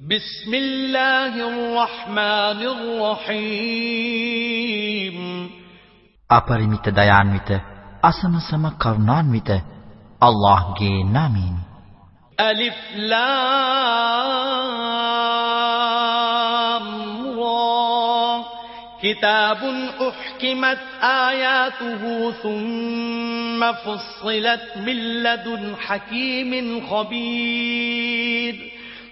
بسم الله الرحمن الرحيم අපරිමිත දයාන්විත අසමසම කරුණාන්විත අල්ලාහ්ගේ නාමයෙන් ألف لام را كتاب أحكمت آياته ثم فصلت من لدن حكيم خبير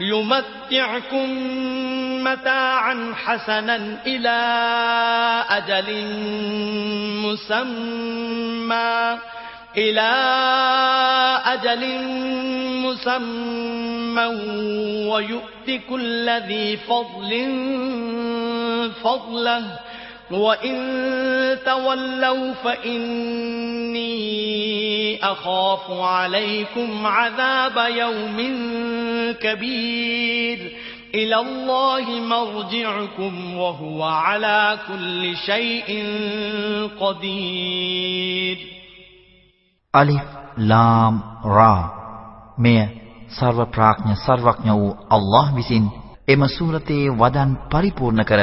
يمتعكم متاعا حسنا إلى أجل مسمى. إلى أجل مسمى. ويؤت كل ذي فضل فضله. وإن تولوا فإني أخاف عليكم عذاب يوم كبير إلى الله مرجعكم وهو على كل شيء قدير අලිෆ් ලාම් රා මෙය සර්ව ප්‍රඥ සර්වඥ වූ අල්ලාහ් විසින් එම සූරතේ වදන් පරිපූර්ණ කර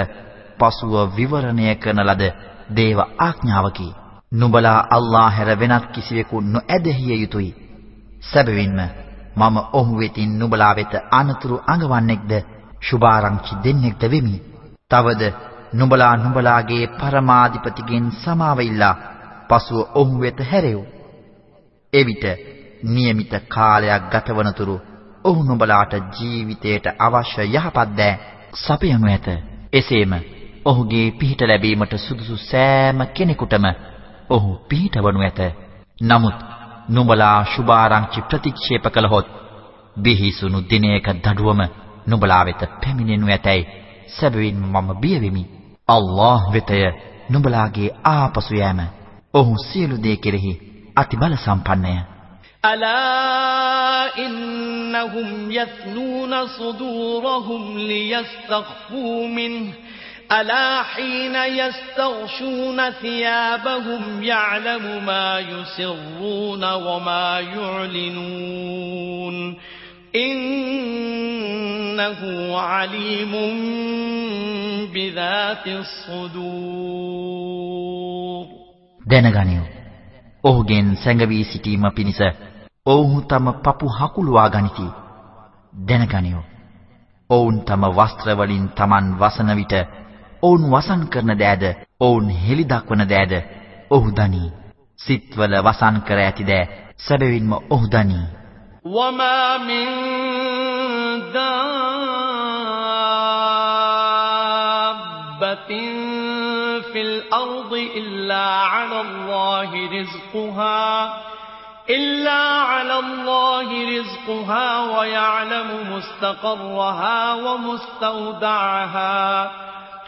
පසුව විවරණය කරන ලද දේව ආඥාවකි. නුඹලා අල්ලාහ් හැර වෙනත් කිසිවෙකු නොඇදහිය යුතුය. සැබවින්ම මම ඔහු වෙතින් නුඹලා වෙත අනතුරු අඟවන්නෙක්ද සුභාරංචි දෙන්නෙක්ද වෙමි. තවද නුඹලා නුඹලාගේ පරමාධිපතිගෙන් සමාව ඉල්ලා පසුව ඔහු වෙත හැරෙව්. එවිට નિયમિત කාලයක් ගතවනතුරු ඔහු නුඹලාට ජීවිතයට අවශ්‍ය යහපත් දෑ සපයනු ඇත. එසේම ඔහුගේ පිහිට ලැබීමට සුදුසු සෑම කෙනෙකුටම ඔහු පිහිටවනු ඇත. නමුත් නුඹලා සුභාරංචි ප්‍රතික්ෂේප කළහොත් බිහිසුණු දිනයක දඩුවම නුඹලා වෙත පැමිණෙනු ඇතැයි සැබවින්ම මම බිය වෙමි. අල්ලාහ් වෙතය නුඹලාගේ ආපසු යෑම. ඔහු සියලු දේ කෙරෙහි අතිබල සම්පන්නය. ألا إنهم يثنون صدورهم ليستخفوا منه ألا حين يستغشون ثيابهم يعلم ما يسرون وما يعلنون إنه عليم بذات الصدور දැනගනිව් ඔහුගෙන් සැඟවී සිටීම පිණිස ඔවුහු තම පපු හකුලවා ගනිති. දැනගනිව්. ඔවුන් තම වස්ත්‍ර වලින් Taman වසන විට ඔවුන් වසන් කරන දෑද ඔවුන් හෙලි දක්වන දෑද ඔහු දනී. සිත්වල වසන් කර ඇති දෑ සැබවින්ම ඔහු දනී. وما من دابة في الأرض إلا على الله رزقها إلا على الله رزقها ويعلم مستقرها ومستودعها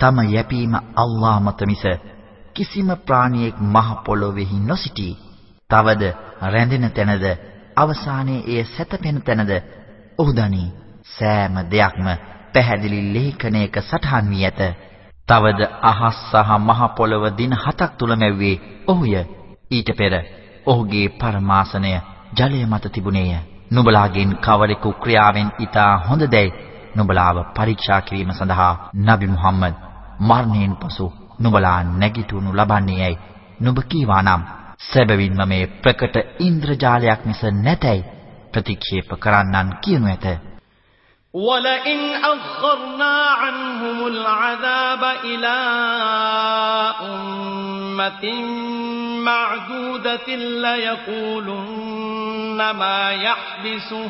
තම යැපීම අල්ලාහ මත මිස කිසිම ප්‍රාණියෙක් මහ පොළොවේහි නොසිටී. තවද රැඳෙන තැනද අවසානයේ එය සැතපෙන තැනද ඔහු දනී. සෑම දෙයක්ම පැහැදිලි ලේඛනයක සටහන් වී ඇත. තවද අහස් සහ මහ පොළව දින හතක් තුල මැව්වේ ඔහුය. ඊට පෙර ඔහුගේ පරමාසනය ජලය මත තිබුණේය. නුඹලාගෙන් කවරෙකු ක්‍රියාවෙන් ඊතා හොඳදැයි නුඹලාව පරීක්ෂා කිරීම සඳහා නබි මුහම්මද් මරණයෙන් පසු නුඹලා නැගිටුණු ලබන්නේයයි නුඹ කීවානම් සැබවින්ම මේ ප්‍රකට ඉන්ද්‍රජාලයක් මිස නැතයි ප්‍රතික්ෂේප කරන්නන් කියනු ඇත. ولئن أخرنا عنهم العذاب إلى أمة معدودة ليقولن ما يحبسه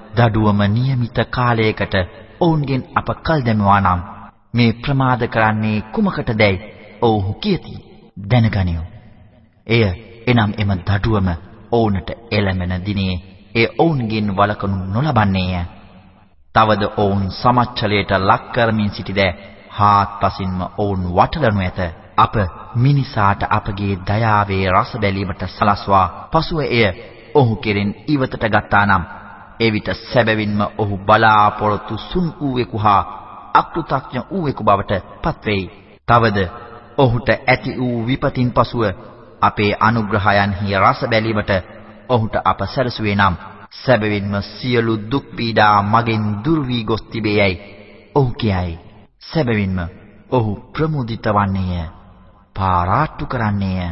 දඩුවම નિયમિત කාලයකට ඔවුන්ගෙන් අප කල් දැමුවා නම් මේ ප්‍රමාද කරන්නේ කුමකටදයි ඔවුහු කියති දැනගනිව් එය එනම් එම දඩුවම ඔවුන්ට එළමෙන දිනේ ඒ ඔවුන්ගෙන් වළකනු නොලබන්නේය තවද ඔවුන් සමච්චලයට ලක් කරමින් සිටිද හාත්පසින්ම ඔවුන් වටලනු ඇත අප මිනිසාට අපගේ දයාවේ රස බැලීමට සලස්වා පසුව එය ඔහු කෙරෙන් ඉවතට ගත්තා නම් එවිට සැබවින්ම ඔහු බලාපොරොත්තු සුන් වූවෙකු හා අකෘතඥ වූවෙකු බවට පත්වෙයි. තවද ඔහුට ඇති වූ විපතින් පසුව අපේ අනුග්‍රහයන්හි රස බැලීමට ඔහුට අප සැලසුවේ නම් සැබවින්ම සියලු දුක් පීඩා මගෙන් දුර වී ගොස් තිබේයයි ඔහු කියයි. සැබවින්ම ඔහු ප්‍රමුදිත වන්නේය. පාරාට්ටු කරන්නේය.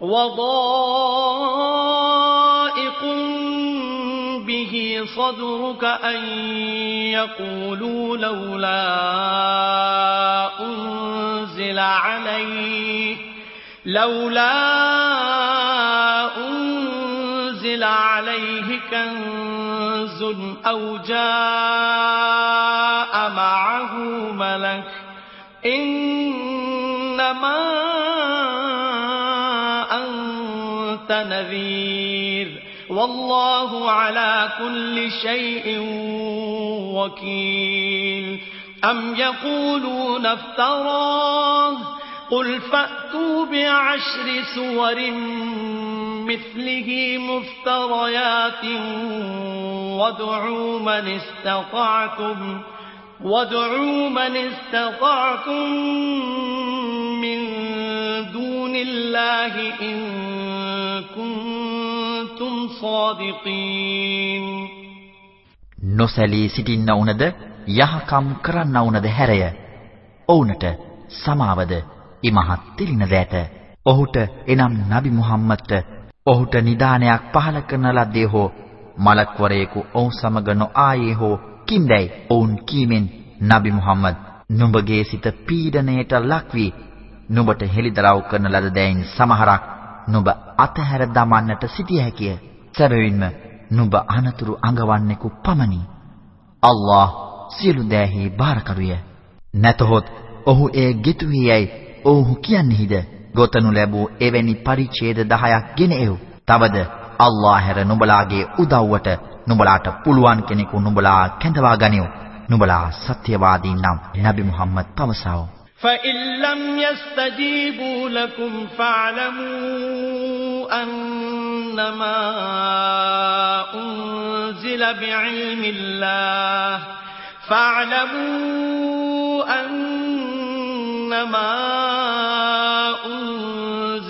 وضائق به صدرك أن يقولوا لولا أنزل عليه لولا أنزل عليه كنز أو جاء معه ملك إنما نذير والله على كل شيء وكيل. أم يقولون افتراه؟ قل فأتوا بعشر سور مثله مفتريات وادعوا من استطعتم. وادعوا من استطعتم من دون الله إن كنتم صادقين නොසැලී සිටින්න උනද යහකම් කරන්න උනද හැරය. ඔවුන්ට සමාවද ඉමහත් තිලින දෑත. ඔහුට එනම් නබි මුහම්මද්ට ඔහුට නිදානයක් පහල කරන ලද්දේ හෝ මලක්වරයෙකු ඔවුන් සමග නොආයේ හෝ කිම්දැයි ඔවුන් කීමෙන් නබි මුහම්මද් නුඹගේ සිත පීඩණයට ලක් වී නුඹට හෙළිදරව් කරන ලද දෑයින් සමහරක් නුඹ අතහැර දමන්නට සිටිය හැකිය. සැබවින්ම නුඹ අනතුරු අඟවන්නෙකු පමණි. අල්ලාහ් සියලු දෑහි බාරකරුය. නැතහොත් ඔහු එය ගෙතුවේයයි ඔහු කියන්නේහිද? ගොතනු ලැබූ එවැනි පරිච්ඡේද 10ක් ගෙන එව්. තවද අල්ලාහ් හැර නුඹලාගේ උදව්වට නුඹලාට පුළුවන් කෙනෙකු නුඹලා කැඳවා ගනිව්. නුඹලා සත්‍යවාදීන් නම් නබි මුහම්මද් පවසව. فإن لم يستجيبوا لكم فاعلموا أنما أنزل بعلم الله فاعلموا أنما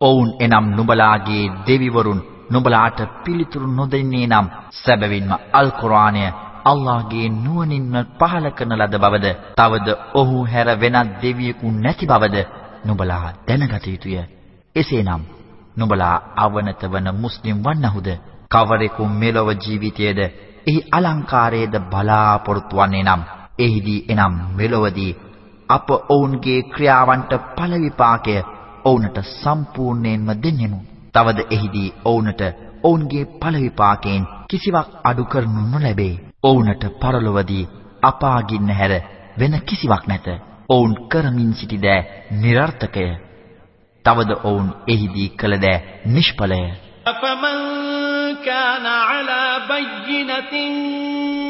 ඔවුන් එනම් නුඹලාගේ දෙවිවරුන් නුඹලාට පිළිතුරු නොදෙන්නේ නම් සැබවින්ම අල් කුර්ආනය අල්ලාහ්ගේ නුවණින්ම පහල කරන ලද බවද තවද ඔහු හැර වෙනත් දෙවියෙකු නැති බවද නුඹලා දැනගත යුතුය. එසේනම් නුඹලා අවනත වන මුස්ලිම් වන්නහුද කවරෙකු මෙලොව ජීවිතයේද එහි අලංකාරයේද බලාපොරොත්තු වන්නේ නම් එහිදී එනම් මෙලොවදී අප ඔවුන්ගේ ක්‍රියාවන්ට ඵල විපාකය ඔවුන්ට සම්පූර්ණයෙන්ම දෙන්නෙමු. තවද එහිදී ඔවුන්ට ඔවුන්ගේ පළ විපාකයෙන් කිසිවක් අඩු කරනු නොලැබේ. ඔවුන්ට පරලොවදී අපාගින්න හැර වෙන කිසිවක් නැත. ඔවුන් කරමින් සිටි දෑ નિરර්ථකය. තවද ඔවුන් එහිදී කළ දෑ නිෂ්ඵලය. أَفَمَنْ كَانَ عَلَى بَيِّنَةٍ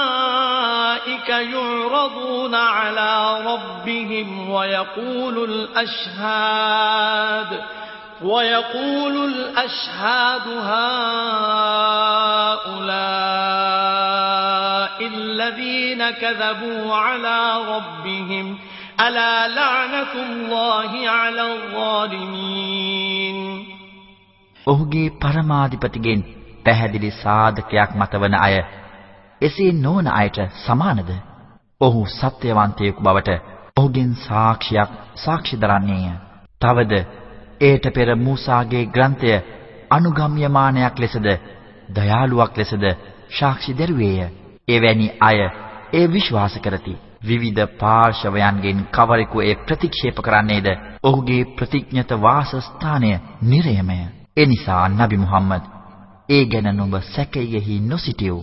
أولئك يعرضون على ربهم ويقول الأشهاد ويقول الأشهاد هؤلاء الذين كذبوا على ربهم ألا لعنة الله على الظالمين ඔහුගේ පරමාධිපතිගෙන් පැහැදිලි සාධකයක් මතවන අය එසේ නොවන අයට සමානද? ඔහු සත්‍යවන්තයෙකු බවට ඔහුගෙන් සාක්ෂියක් සාක්ෂි දරන්නේය. තවද එයට පෙර මූසාගේ ග්‍රන්ථය අනුගම්‍යමානයක් ලෙසද දයාලුවක් ලෙසද සාක්ෂි දරුවේය. එවැනි අය ඒ විශ්වාස කරති. විවිධ පාර්ශවයන්ගෙන් කවරෙකු ඒ ප්‍රතික්ෂේප කරන්නේද? ඔහුගේ ප්‍රතිඥත වාසස්ථානය නිරයමය. එනිසා නබි මුහම්මද් ඒ ගැන නුඹ සැකයෙහි නොසිටියු.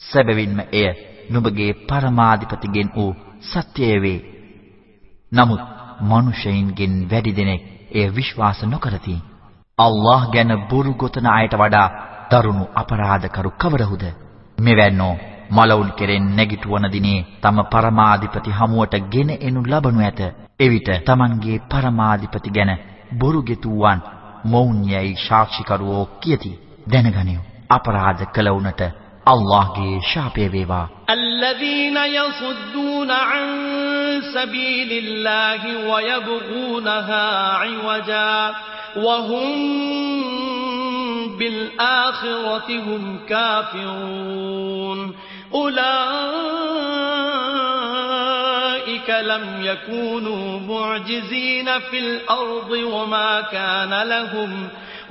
සැබවින්ම එය නුඹගේ පරමාධිපතිගෙන් වූ සත්‍යය වේ. නමුත් මනුෂයින්ගෙන් වැඩි දෙනෙක් එය විශ්වාස නොකරති. අල්ලාහ් ගැන බොරු ගොතන අයට වඩා දරුණු අපරාධකරු කවරහුද? මෙවැන්නෝ මලවුන් කෙරෙන් නැගිටවන දිනේ තම පරමාධිපති හමුවට ගෙන එනු ලබනු ඇත. එවිට Tamanගේ පරමාධිපති ගැන බොරු ගෙතුවන් මොවුන් යයි සාක්ෂිකරුවෝ කියති. දැනගනිව්. අපරාධ කළ උනට අල්ලාහ්ගේ ශාපය වේවා. الذين يصدون عن سبيل الله ويبغونها عوجا وهم بالآخرة هم كافرون أولئك لم يكونوا معجزين في الأرض وما كان لهم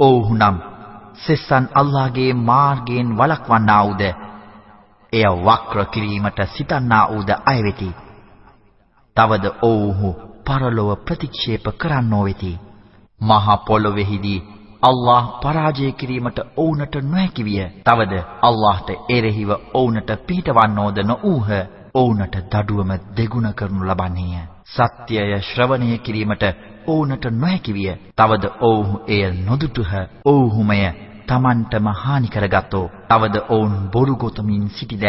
ඔව්හු නම් සෙස්සන් අල්ලාහගේ මාර්ගයෙන් වළක්වන්නා වූද එය වක්‍ර කිරීමට සිතන්නා වූද අය වෙති. තවද ඔව්හු පරලොව ප්‍රතික්ෂේප කරන්නෝ වෙති. මහ පොළොවේහිදී අල්ලාහ් පරාජය කිරීමට ඔවුන්ට නොහැකි විය. තවද අල්ලාහ්ට එරෙහිව ඔවුන්ට පිටවන්නෝද නොඌහ. ඔවුන්ට දඩුවම දෙගුණ කරනු ලබන්නේය. සත්‍යය ශ්‍රවණය කිරීමට ඔවුන්ට නොහැකි විය. තවද ඔවුහු එය නොදුටුහ. ඔවුහුමය Tamanටම හානි කරගත්තෝ. තවද ඔවුන් බොරු ගොතමින් සිටිද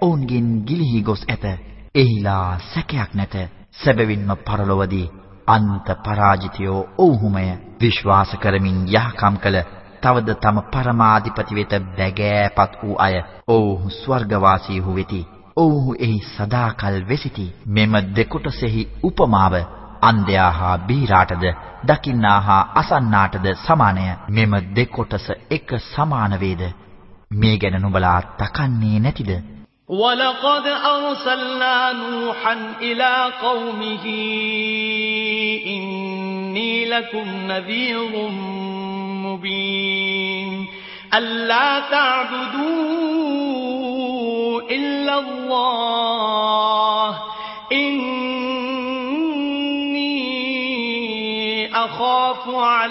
ඔවුන්ගෙන් ගිලිහි ගොස් ඇත. එහිලා සැකයක් නැත. සැබවින්ම පරලොවදී අන්ත පරාජිතයෝ ඔව්හුමය විශ්වාස කරමින් යහකම් කළ තවද තම පරමාධිපති වෙත බැගෑපත් වූ අය ඔව්හු ස්වර්ගවාසීහු වෙති ඔව්හු එහි සදාකල් වෙසිති මෙම දෙකොටසෙහි උපමාව අන්ධයා හා බීරාටද දකින්නා හා අසන්නාටද සමානය මෙම දෙකොටස එක සමාන වේද මේ ගැන නුඹලා තකන්නේ නැතිද وَلَقَدْ أَرْسَلْنَا نُوحًا إِلَى قَوْمِهِ إِنِّي لَكُمْ نَذِيرٌ مُبِينٌ أَلَّا تَعْبُدُوا إِلَّا اللَّهَ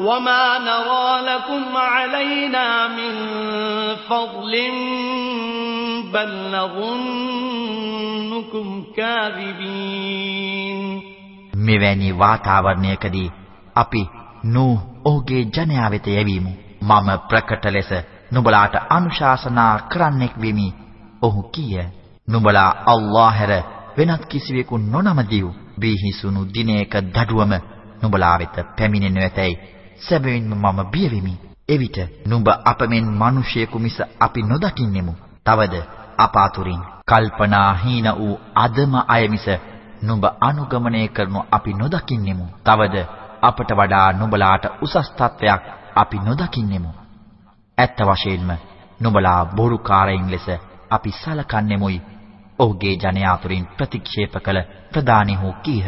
وما نرى لكم علينا من فضل بل نظنكم كاذبين මෙවැනි වාතාවරණයකදී අපි නූහ් ඔහුගේ ජනයා වෙත යැවීමු. මම ප්‍රකට ලෙස නුඹලාට අනුශාසනා කරන්නෙක් වෙමි. ඔහු කීය. නුඹලා අල්ලාහ හැර වෙනත් කිසිවෙකු නොනමදිව්. බිහිසුණු දිනයක දඩුවම නුඹලා වෙත පැමිණෙනු ඇතැයි සැබවින්ම මම බිය වෙමි. එවිට නුඹ අප මෙන් මිනිසියෙකු මිස අපි නොදකින්නෙමු. තවද අපාතුරින් කල්පනා හීන වූ අදම අය මිස නුඹ අනුගමනය කරනු අපි නොදකින්නෙමු. තවද අපට වඩා නුඹලාට උසස් තත්වයක් අපි නොදකින්නෙමු. ඇත්ත වශයෙන්ම නුඹලා බොරුකාරයින් ලෙස අපි සලකන්නෙමුයි. ඔහුගේ ජනයාතුරින් ප්‍රතික්ෂේප කළ ප්‍රධානී වූ කීහ.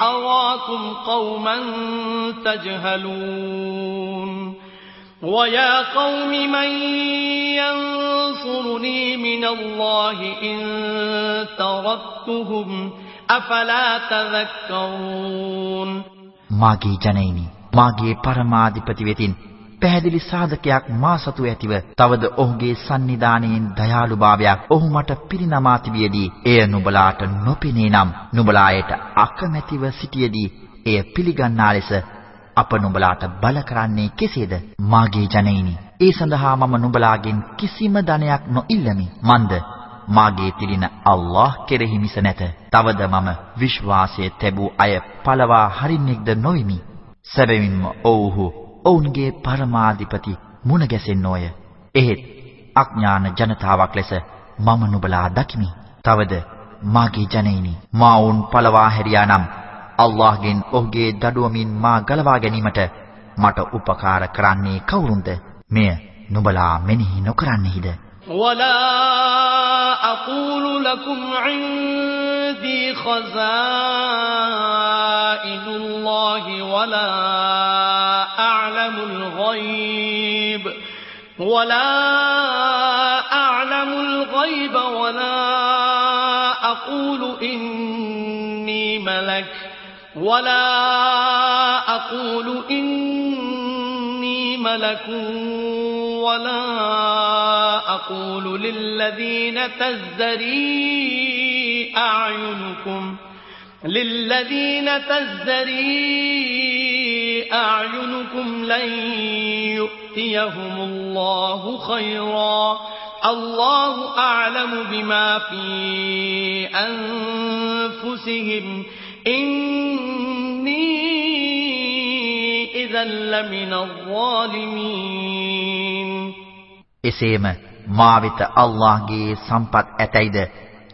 أراكم قوما تجهلون ويا قوم من ينصرني من الله إن تركتهم أفلا تذكرون මාගේ ජනයිනි මාගේ පරමාධිපති වෙතින් පැහැදිලි සාධකයක් මා සතු ඇතිව තවද ඔහුගේ sannidānයෙන් දයාලුභාවයක් ඔහු මට පිරිනමා තිබියදී එය නුඹලාට නොපෙනේ නම් නුඹලායට අකමැතිව සිටියේදී එය පිළිගන්නා ලෙස අප නුඹලාට බල කරන්නේ කෙසේද? මාගේ ජනෙයිනි ඒ සඳහා මම නුඹලාගෙන් කිසිම ධනයක් නොඉල්ලමි. මන්ද මාගේ තිරින අල්ලාහ් කෙරෙහි මිස නැත. තවද මම විශ්වාසය තැබූ අය පළවා හරින්නෙක්ද නොවිමි. සැබවින්ම ඔව්හු ඔවුන්ගේ පරමාධිපති මුණ ගැසෙන්නෝය. එහෙත් අඥාන ජනතාවක් ලෙස මම නුඹලා දකිමි. තවද මාගේ ජනෙයිනි මා වුන් පළවා හැරියානම් අල්ලාහ්ගෙන් ඔහුගේ දඩුවමින් මා ගලවා ගැනීමට මට උපකාර කරන්නේ කවුරුන්ද? මෙය නුඹලා මෙනෙහි නොකරන්නේහිද? ولا أقول لكم عندي خزائن الله ولا أعلم الغيب. ولا أعلم الغيب ولا أقول إني ملك. ولا أقول إني ملك. ولا أقول للذين تزدري أعينكم. للذين تزدري أعينكم لن يؤتيهم الله خيرا الله أعلم بما في أنفسهم إني إذا لمن الظالمين එසේම මා වෙත අල්ලාහ්ගේ සම්පත් ඇතැයිද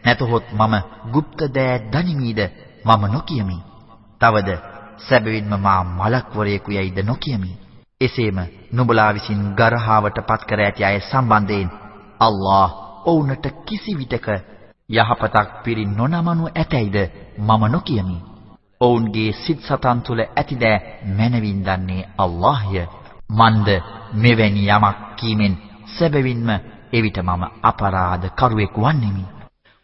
නැතහොත් මම গুপ্ত දෑ දනිමීද මම නොකියමි. තවද සැබවින්ම මා මලක්වරයෙකු යයිද නොකියමි. එසේම නුඹලා විසින් ගරහාවට පත් කර ඇති අය සම්බන්ධයෙන් අල්ලාහ් ඔවුන්ට කිසි විටක යහපතක් පිරි නොනමනු ඇතැයිද මම නොකියමි. ඔවුන්ගේ සිත් සතන් තුළ ඇතිද මනවින් දන්නේ අල්ලාහ්ය. මන්ද මෙවැනි යමක් කීමෙන් සැබවින්ම එවිට මම අපරාධ කරුවෙකු වන්නෙමි.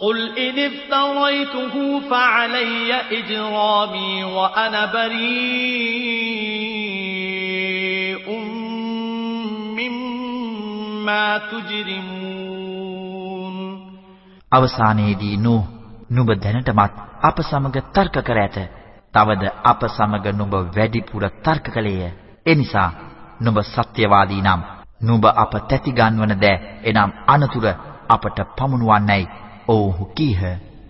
قل إن افتريته فعلي إجرامي وأنا بريء مما تجرمون අවසානයේදී නූ නුඹ දැනටමත් අප සමග තර්ක කර ඇත. තවද අප සමග නුඹ වැඩිපුර තර්ක කළේය. ඒ නිසා නුඹ සත්‍යවාදී නම් නුඹ අප තැති ගන්වන දෑ එනම් අනතුර අපට පමුණුවන්නයි ඔව්හු කීහ.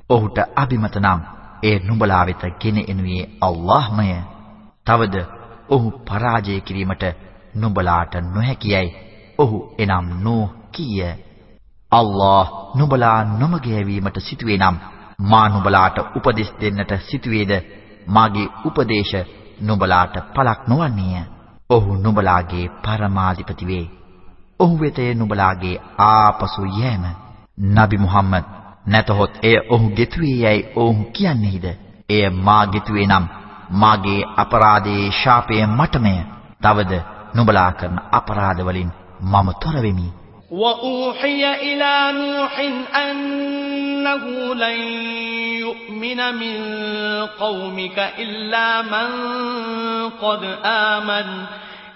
ඔහුට අබිමත නම් ඒ නුඹලා වෙත ගෙන එනුයේ අල්ලාහ්මය. තවද ඔහු පරාජය කිරීමට නුඹලාට නොහැකියයි. ඔහු එනම් නූහ් කීය. අල්ලාහ් නුඹලා නොමග යැවීමට සිටුවේ නම් මා නුඹලාට උපදෙස් දෙන්නට සිටුවේද මාගේ උපදේශ නුඹලාට පළක් නොවන්නේය. ඔහු නුඹලාගේ පරමාධිපති වේ. ඔහු වෙතය නුඹලාගේ ආපසු යෑම. නබි මුහම්මද් නැතහොත් එය ඔහු ගෙතුවේ යයි ඔහු කියන්නේද? එය මා ගෙතුවේ නම් මාගේ අපරාධයේ ශාපය මටමය. තවද නුඹලා කරන අපරාධ වලින් මම තොර වෙමි. وأوحي إلى نوح أنه لن يؤمن من قومك إلا من قد آمن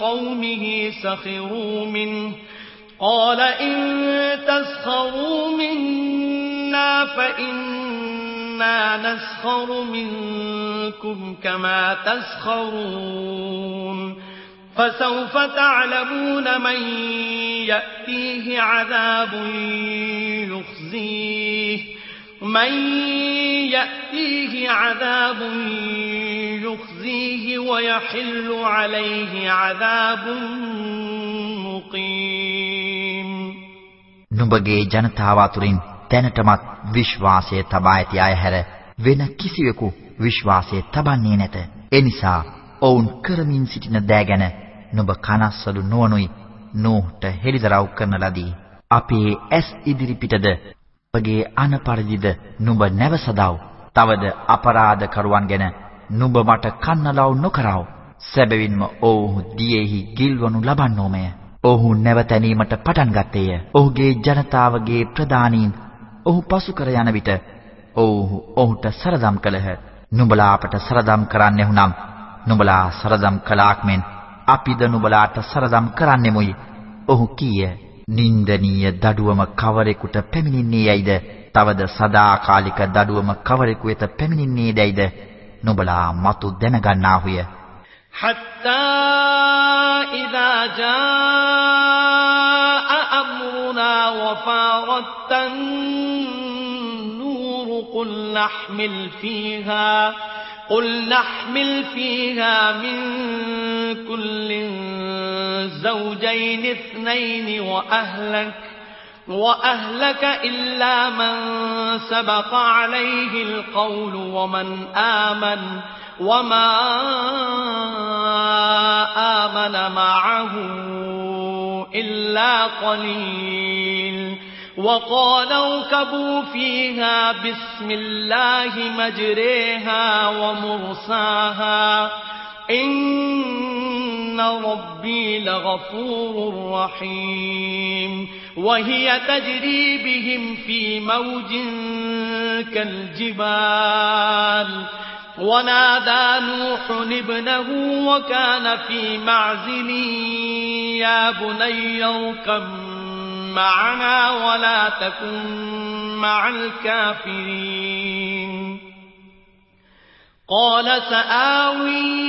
قومه سخروا منه قال إن تسخروا منا فإنا نسخر منكم كما تسخرون فسوف تعلمون من يأتيه عذاب يخزيه من يأتيه عذاب يخزيه ويحل عليه عذاب مقيم නුඹගේ ජනතාව අතුරින් දැනටමත් විශ්වාසය තබා ඇති අය හැර වෙන කිසිවෙකු විශ්වාසය තබන්නේ නැත. ඒ නිසා ඔවුන් කරමින් සිටින දෑ ගැන නුඹ කනස්සලු නොවනුයි නූහට හෙළිදරව් කරන ලදී. අපේ ඇස් ඉදිරි පිටද ඔබගේ අනපරිදිද නුඹ නැවසදව. තවද අපරාධ කරුවන් ගැන නුඹ මට කන්නලව් නොකරව. සැබවින්ම ඔවුහු දියෙහි ගිල්වනු ලබන්නෝමය. ඔහු නැවතැනීමට පටන් ගත්තේය. ඔහුගේ ජනතාවගේ ප්‍රධානීන් ඔහු පසු කර යන විට ඔව්හු ඔහුට සරදම් කළහ. නුඹලා අපට සරදම් කරන්නෙහු නම් නුඹලා සරදම් කළාක් මෙන් අපිද නුඹලාට සරදම් කරන්නෙමුයි. ඔහු කීය. නින්දනීය දඩුවම කවරෙකුට පැමිණෙන්නේ යයිද? තවද සදාකාලික දඩුවම කවරෙකු වෙත පැමිණෙන්නේ දැයිද? නුඹලා මතු දැනගන්නාහුය. حتى إذا جاء أمرنا وفارت النور قل نحمل فيها قل نحمل فيها من كل زوجين اثنين وأهلك وأهلك إلا من سبق عليه القول ومن آمن وما آمن معه إلا قليل. وقال اركبوا فيها بسم الله مجريها ومرساها إن ربي لغفور رحيم وهي تجري بهم في موج كالجبال ونادى نوح ابنه وكان في معزل يا بني اركب معنا ولا تكن مع الكافرين قال سآوي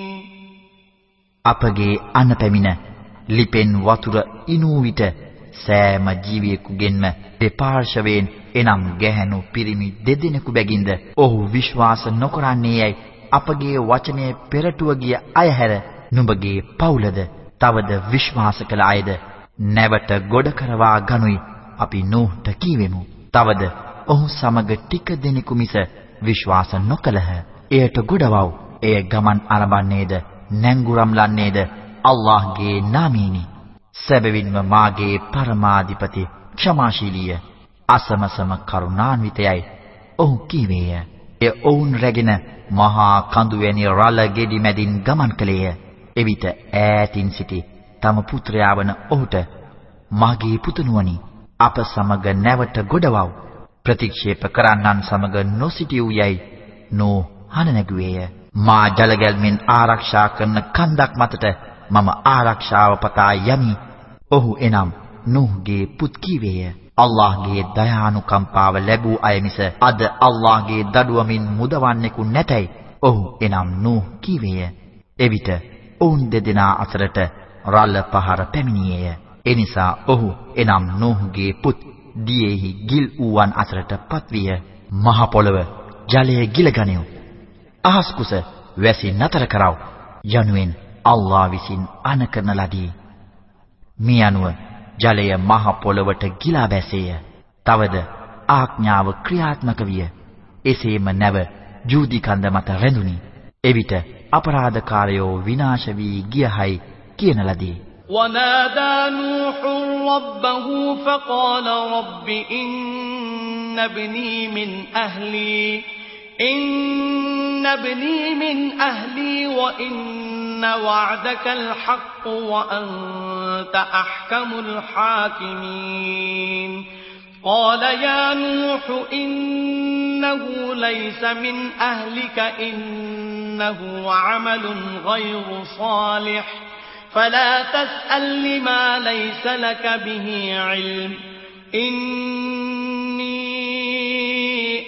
අපගේ අනපැමිණ ලිපෙන් වතුර ඉනූ විට සෑම ජීවියෙකුගෙන්ම දෙපාර්ශවයෙන් එනම් ගැහැණු පිරිමි දෙදෙනෙකු බැගින්ද ඔහු විශ්වාස නොකරන්නේ යයි අපගේ වචනය පෙරටුව ගිය අය හැර නුඹගේ පවුලද තවද විශ්වාස කළ අයද නැවට ගොඩ කරවා ගනුයි අපි නූහට කීවෙමු. තවද ඔහු සමග ටික දෙනෙකු මිස විශ්වාස නොකළහ. එයට ගොඩවව්. එය ගමන් ආරම්භන්නේද නැංගුරම් ලන්නේද අල්ලාහ්ගේ නාමයෙනි. සැබවින්ම මාගේ පරමාධිපති ක්ෂමාශීලීය අසමසම කරුණාන්විතයයි. ඔහු කීවේය. එය ඔවුන් රැගෙන මහා කඳු වැනි රළ ගෙඩි මැදින් ගමන් කළේය. එවිට ඈතින් සිටි තම පුත්‍රයා වන ඔහුට මාගේ පුතුණුවනි අප සමග නැවට ගොඩවව් ප්‍රතික්ෂේප කරන්නන් සමග නොසිටියු යයි නෝ හන නැගුවේය. මා ජලගැල්මෙන් ආරක්ෂා කරන කන්දක් මතට මම ආරක්ෂාව පතා යමි. ඔහු එනම් නූහ්ගේ පුත් කීවේය. අල්ලාහ්ගේ දයානුකම්පාව ලැබූ අය මිස අද අල්ලාහ්ගේ දඩුවමින් මුදවන්නෙකු නැතයි. ඔහු එනම් නූහ් කීවේය. එවිට ඔවුන් දෙදෙනා අතරට රළ පහර පැමිණියේය. එනිසා ඔහු එනම් නූහ්ගේ පුත් දියේහි ගිල් ඌවන් අතරට පත්විය. මහ පොළව ජලය ගිලගනිව්. අහස් කුස වැසි නතර කරව. යනුවෙන් අල්ලා විසින් අන කරන ලදී. මේ අනුව ජලය මහ පොළවට ගිලා බැසේය. තවද ආඥාව ක්‍රියාත්මක විය. එසේම නැව ජූදි කන්ද මත රැඳුනි. එවිට අපරාධකාරයෝ විනාශ වී ගියහයි කියන ලදී. ونادى نوح ربه فقال رب إن ابني من أهلي إن ابني من أهلي وإن وعدك الحق وأنت أحكم الحاكمين. قال يا نوح إنه ليس من أهلك إنه عمل غير صالح. فلا تسأل لما ليس لك به علم. إني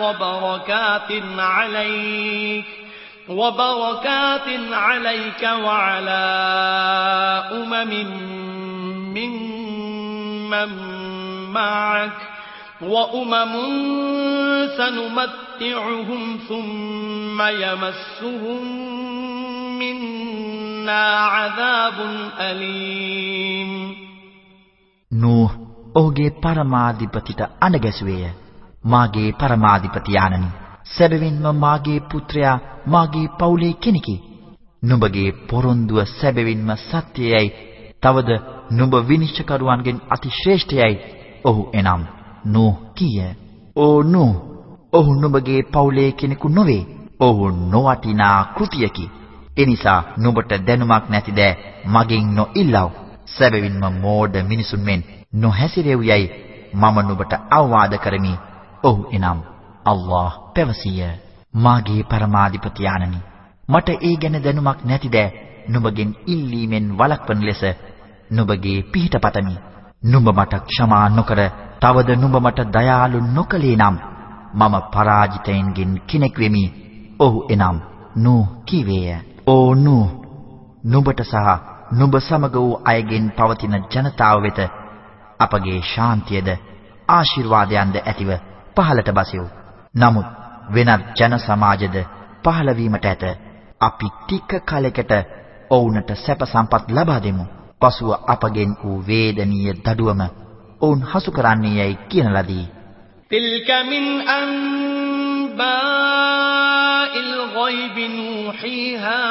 وبركات عليك وبركات عليك وعلى أمم ممن معك وأمم سنمتعهم ثم يمسهم منا عذاب أليم නූහ් ඔහුගේ පරමාධිපතිට අඬගැසුවේය. මාගේ පරමාධිපති ආනනි. සැබවින්ම මාගේ පුත්‍රයා මාගේ පවුලේ කෙනෙකි. නුඹගේ පොරොන්දුව සැබවින්ම සත්‍යයයි. තවද නුඹ විනිශ්චකරුවන්ගෙන් අතිශ්‍රේෂ්ඨයයි. ඔහු එනම් නූහ් කීය. "ඕ නූහ්, ඔහු නුඹගේ පවුලේ කෙනෙකු නොවේ. ඔහු නොවටිනා කෘතියකි." එනිසා නුඹට දැනුමක් නැති දෑ මගෙන් නොඉල්ලව්. සැබවින්ම මෝඩ මිනිසුන් මෙන් නොහැසිරෙව් යයි මම නුඹට අවවාද කරමි. ඔහු එනම් අල්ලාහ් පැවසිය. මාගේ පරමාධිපති ආනනි. මට ඒ ගැන දැනුමක් නැති දෑ නුඹගෙන් ඉල්ලීමෙන් වළක්වන ලෙස නුඹගේ පිහිට පතමි. නුඹ මට ක්ෂමා නොකර තවද නුඹ මට දයාලු නොකලේ නම් මම පරාජිතයින්ගෙන් කෙනෙක් වෙමි. ඔහු එනම් නූ කීවේය. ඕ නූ නුඹට සහ නුඹ සමග වූ අයගෙන් පවතින ජනතාව වෙත අපගේ ශාන්තියද ආශිර්වාදයන්ද ඇතිව පහළට බසිව්. නමුත් වෙනත් ජන සමාජද පහළ වීමට ඇත. අපි ටික කලකට ඔවුන්ට සැප සම්පත් ලබා දෙමු. පසුව අපගෙන් වූ වේදනීය දඩුවම ඔවුන් හසු කරන්නේ යයි කියන ලදී. تلك من أنباء الغيب نوحيها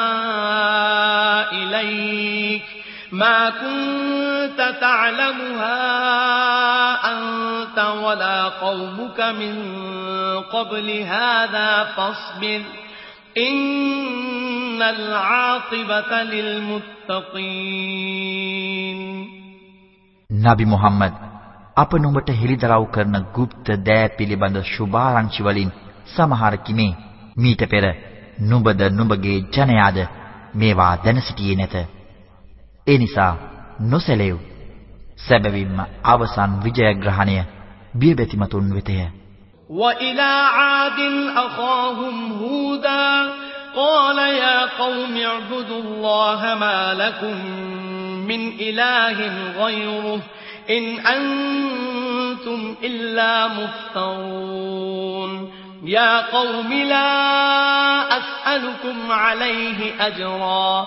إليك ما كنت تعلمها أنت ولا قومك من قبل هذا فاصبر إن العاقبة للمتقين نبي محمد අප නුඹට හෙළිදරව් කරන গুপ্ত දෑ පිළිබඳ සුභාරංචි වලින් සමහර කිමේ මීට පෙර නුඹද නුඹගේ ජනයාද මේවා දැන සිටියේ නැත. ඒ නිසා නොසැලෙව්. සැබවින්ම අවසන් විජයග්‍රහණය බියබැතිමතුන් වෙතය. وإلى عاد أخاهم هودا قال يا قوم اعبدوا الله ما لكم من إله غيره إن أنتم إلا مفترون يا قوم لا أسألكم عليه أجرا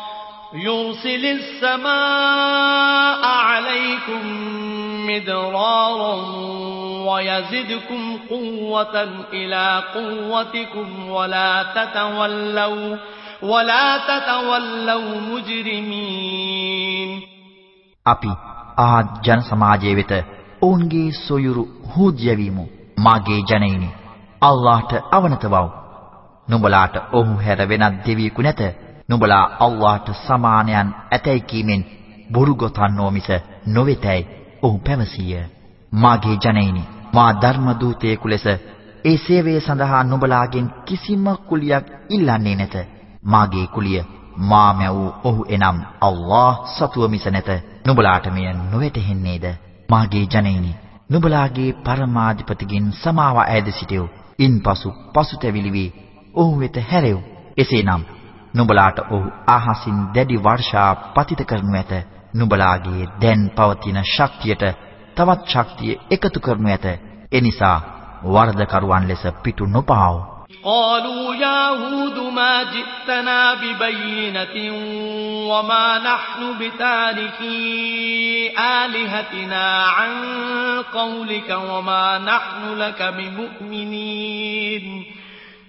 يرسل السماء عليكم مدرارا ويزدكم قوة إلى قوتكم ولا تتولوا ولا تتولوا مجرمين අපි ආත් ජන සමාජයේ වෙත ඔවුන්ගේ සොයුරු හූද්‍යවීමු මාගේ ජනෙයිනි අල්ලාහට අවනතවව් නුඹලාට ඔහු හැර වෙනත් දෙවියෙකු නැත නුඹලා අල්ලාහට සමානයන් ඇතැයි කීමෙන් බොරු ගොතන්නෝ මිස නොවේතයි ඔහු පැවසිය මාගේ ජනෙයිනි මා ධර්ම දූතයෙකු ලෙස ඒ සේවය සඳහා නුඹලාගෙන් කිසිම කුලියක් ඉල්ලන්නේ නැත මාගේ කුලිය මා මැවූ ඔහු එනම් අල්ලාහ් සතුව මිස නැත. නුඹලාට මෙය නොවැටහෙන්නේද? මාගේ ජනෙයිනි. නුඹලාගේ පරමාධිපතිගෙන් සමාව ඈද සිටියෝ. ඉන්පසු පසුතැවිලි වී ඔහු වෙත හැරෙව්. එසේනම් නුඹලාට ඔහු අහසින් දැඩි වර්ෂා පතිත කරනු ඇත. නුඹලාගේ දැන් පවතින ශක්තියට තවත් ශක්තිය එකතු කරනු ඇත. එනිසා වරදකරුවන් ලෙස පිටු නොපාවෝ. قالوا يا هود ما جئتنا ببينة وما نحن بتاركي آلهتنا عن قولك وما نحن لك بمؤمنين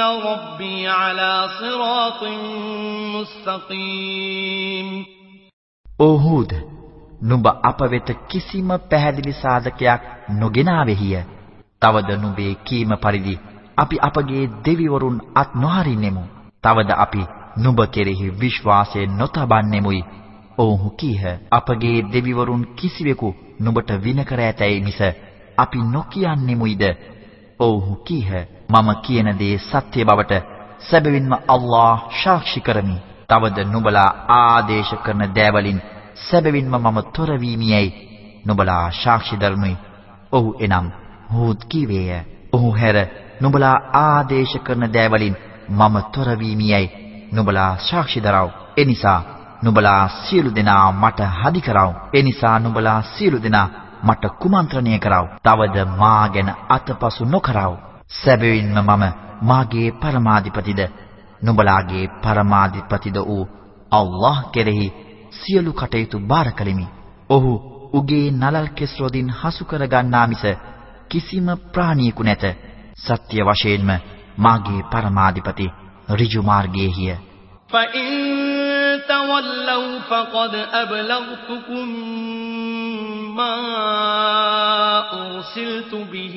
ربي على صراط مستقيم ඕහුද නුඹ අප වෙත කිසිම පැහැදිලි සාධකයක් නොගෙනාවෙහිය තවද නුඹේ කීම පරිදි අපි අපගේ දෙවිවරුන් අත් නොහරින්නෙමු. තවද අපි නුඹ කෙරෙහි විශ්වාසය නොතබන්නෙමුයි. ඔවුහු කීහ අපගේ දෙවිවරුන් කිසිවෙකු නුඹට වින කර ඇතැයි මිස අපි නොකියන්නෙමුයිද? ඔවුහු කීහ මම කියන දේ සත්‍ය බවට සැබවින්ම අල්ලාහ් සාක්ෂි කරමි. තවද නුඹලා ආදේශ කරන දෑවලින් සැබවින්ම මම තොර වීමියයි නුඹලා සාක්ෂි දරනුයි. ඔහු එනම් හූද් කීවේය. ඔහු හැර නුඹලා ආදේශ කරන දෑවලින් මම තොර වීමියයි නුඹලා සාක්ෂි දරව. එනිසා නුඹලා සියලු දෙනා මට හදි කරව. එනිසා නුඹලා සියලු දෙනා මට කුමන්ත්‍රණය කරව. තවද මා ගැන අතපසු නොකරව. සැබවින්ම මම මාගේ පරමාධිපතිද නුඹලාගේ පරමාධිපතිද වූ අල්ලාහ් කෙරෙහි සියලු කටයුතු බාර කළෙමි. ඔහු උගේ නලල් කෙස්රොදින් හසු කර ගන්නා මිස කිසිම ප්‍රාණියෙකු නැත. සත්‍ය වශයෙන්ම මාගේ පරමාධිපති ඍජු මාර්ගයේහිය. فَإِن تَوَلَّوْا فَقَدْ أَبْلَغْتُكُم مَّا أُرْسِلْتُ بِهِ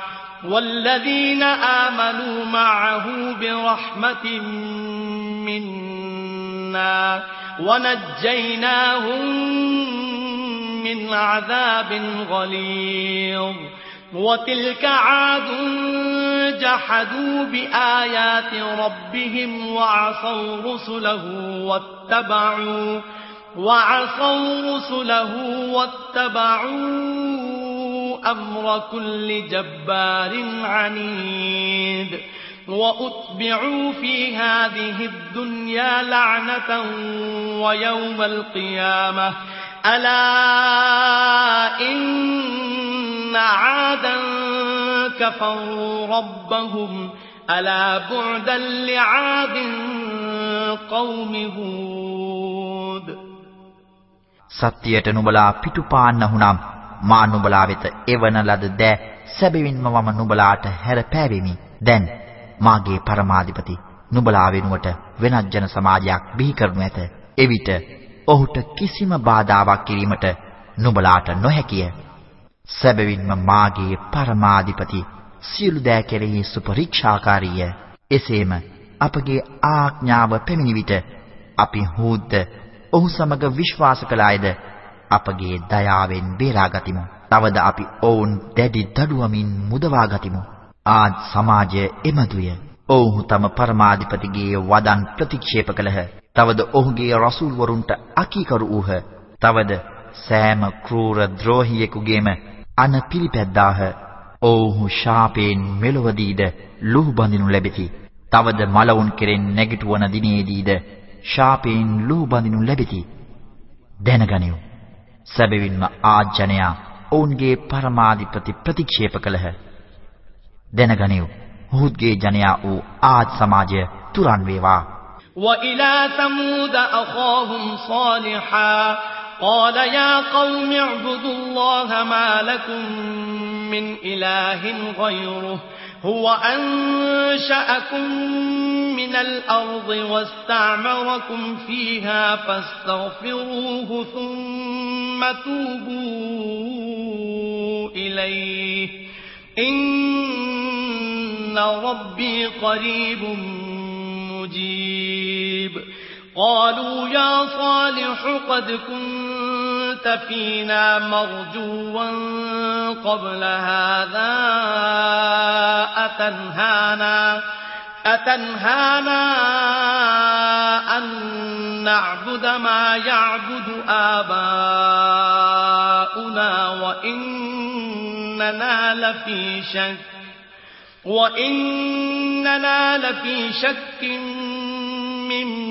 والذين آمنوا معه برحمة منا ونجيناهم من عذاب غليظ. وتلك عاد جحدوا بآيات ربهم وعصوا رسله واتبعوا وعصوا رسله واتبعوا أمر كل جبار عنيد وأتبعوا في هذه الدنيا لعنة ويوم القيامة ألا إن عادا كفروا ربهم ألا بعدا لعاد قوم هود සත්‍යයට නුඹලා පිටුපාන්නහුනම් මා නුඹලා වෙත එවන ලද දෑ සැබවින්ම මම නුඹලාට හැර පෑවෙමි. දැන් මාගේ පරමාධිපති නුඹලා වෙනුවට වෙනත් ජන සමාජයක් බිහි කරනු ඇත. එවිට ඔහුට කිසිම බාධාවක් කිරීමට නුඹලාට නොහැකිය. සැබවින්ම මාගේ පරමාධිපති සියලු දෑ කෙරෙහි සුපරීක්ෂාකාරීය. එසේම අපගේ ආඥාව පැමිණි විට අපි හූද්ද ඔහු සමග විශ්වාස කළ අයද අපගේ දයාවෙන් බේරාගතිමු. තවද අපි ඔවුන් දැඩි දඩුවමින් මුදවා ගතිමු. ආද් සමාජය එමදුය. ඔවුහු තම පරමාධිපතිගේ වදන් ප්‍රතික්ෂේප කළහ. තවද ඔහුගේ රසූල් වරුන්ට අකීකරු වූහ. තවද සෑම ක්‍රූර ද්‍රෝහියෙකුගේම අන පිළිපැද්දාහ. ඔවුහු ශාපයෙන් මෙලොවදීද ලුහු බඳිනු ලැබෙති. තවද මලවුන් කෙරෙන් නැගිටවන දිනේදීද ශාපයෙන් ලුහු බඳිනු ලැබෙති. දැනගනිව්. සැබවින්ම ආජනයා ඔවුන්ගේ පරමාධිපති ප්‍රතික්ෂේප කළහ. දැනගනිව්. හුද්ගේ ජනයා වූ ආජ් සමාජය තුරන් වේවා. وإلى ثمود أخاهم صالحا قال يا قوم اعبدوا الله ما لكم من إله غيره هو أنشأكم من الأرض واستعمركم فيها فاستغفروه ثم توبوا إليه. إن ربي قريب مجيب. قالوا يا صالح قد كنت فينا مرجوا قبل هذا أتنهانا أتنهانا أن نعبد ما يعبد آباؤنا وإننا لفي شك وإننا لفي شك مما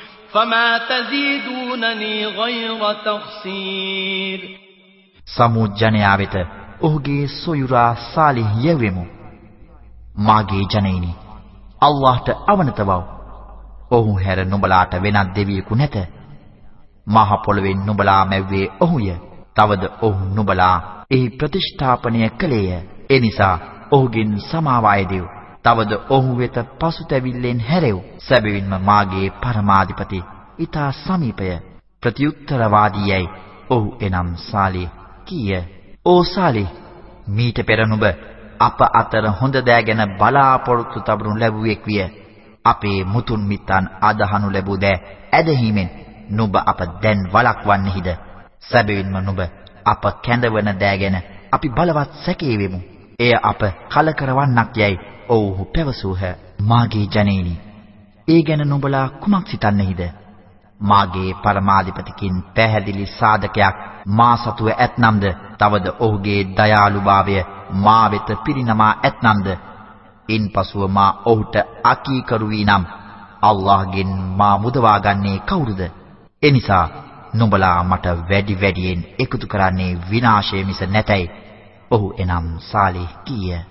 فما تزيدونني غير تخسير සමුද් ජනයා වෙත ඔහුගේ සොයුරා සාලිහ් යැවෙමු. මාගේ ජනෙයිනි. අල්ලාහට අවනතවව්. ඔහු හැර නුඹලාට වෙනත් දෙවියෙකු නැත. මහ පොළවෙන් නුඹලා මැව්වේ ඔහුය. තවද ඔහු නුඹලා එහි ප්‍රතිෂ්ඨාපනය කළේය. ඒ නිසා ඔහුගෙන් සමාව අයදෙව්. තවද ඔහු වෙත පසුතැවිල්ලෙන් හැරෙව්. සැබවින්ම මාගේ පරමාධිපති ඊතා සමීපය ප්‍රතිඋත්තරවාදීයයි. ඔහු එනම් සාලි කීය. "ඕ සාලි මීට පෙර නුඹ අප අතර හොඳ දෑ ගැන බලාපොරොත්තු තබනු ලැබුවෙක් විය. අපේ මුතුන් මිත්තන් අදහනු ලැබූ දෑ ඇදහිීමෙන් නුඹ අප දැන් වළක්වන්නේහිද?" සැබවින්ම නුඹ අප කැඳවන දෑ ගැන අපි බලවත් සැකේ වෙමු. එය අප කලකරවන්නක් යයි ඔව්හු පැවසූහ. මාගේ ජනෙයිනි. ඒ ගැන නුඹලා කුමක් සිතන්නේහිද? මාගේ පරමාධිපතිකින් පැහැදිලි සාධකයක් මා සතුව ඇතනම්ද? තවද ඔහුගේ දයාලුභාවය මා වෙත පිරිනමා ඇතනම්ද? ඉන්පසුව මා ඔහුට අකීකරු වී නම් අල්ලාහ්ගෙන් මා මුදවා ගන්නේ කවුරුද? එනිසා නුඹලා මට වැඩි වැඩියෙන් එකතු කරන්නේ විනාශය මිස නැතයි. ඔහු එනම් සාලිහ් කීය.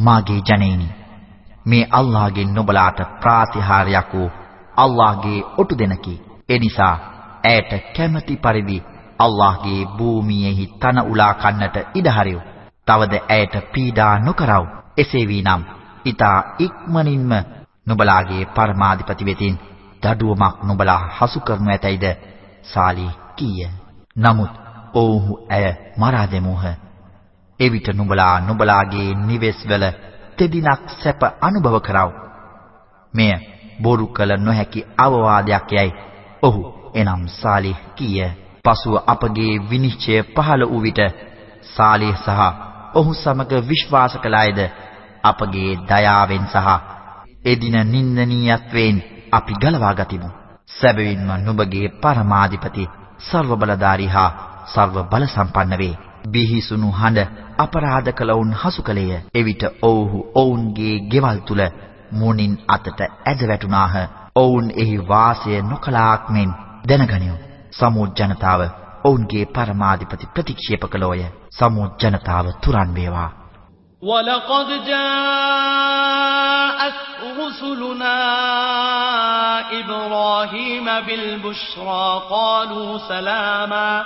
මාගේ ජනෙයිනි මේ අල්ලාහ්ගෙන් නුඹලාට ප්‍රාතිහාර්යයක් වූ අල්ලාහ්ගේ ඔටු දෙනකි ඒ නිසා ඇයට කැමැති පරිදි අල්ලාහ්ගේ භූමියේහි තන උලා කන්නට ඉඩ හරිව්. තවද ඇයට පීඩා නොකරව්. එසේ වීනම් ඊට ඉක්මනින්ම නුඹලාගේ පරමාධිපති වෙතින් දඩුවමක් නුඹලා හසු කරනු ඇතැයිද සාලි කීය. නමුත් ඔව්හු ඇය මරා දෙමුහ. එවිට නුඹලා නුඹලාගේ නිවෙස්වල තෙදිනක් සැප අනුභව කරව. මෙය බොරු කළ නොහැකි අවවාදයක් යයි. ඔහු එනම් සාලිහ් කීය. පසුව අපගේ විනිශ්චය පහළ වූ විට සාලිහ් සහ ඔහු සමග විශ්වාස කළ අයද අපගේ දයාවෙන් සහ එදින නින්දනීයත්වයෙන් අපි ගලවා ගතිමු. සැබවින්ම නුඹගේ පරමාධිපති සර්ව බලධාරී හා සර්ව බල සම්පන්න වේ. බිහිසුණු හඬ අපරාධ කළවුන් හසු කලේය. එවිට ඔව්හු ඔවුන්ගේ ගෙවල් තුල මුණින් අතට ඇද වැටුනාහ. ඔවුන් එහි වාසය නොකලාක් මෙන් දැනගනිව්. සමූහ ජනතාව ඔවුන්ගේ පරමාධිපති ප්‍රතික්ෂේප කළෝය. සමූහ ජනතාව තුරන් වේවා. وَلَقَدْ جَاءَتْ رُسُلُنَا إِبْرَاهِيمَ بِالْبُشْرَى قَالُوا سَلَامًا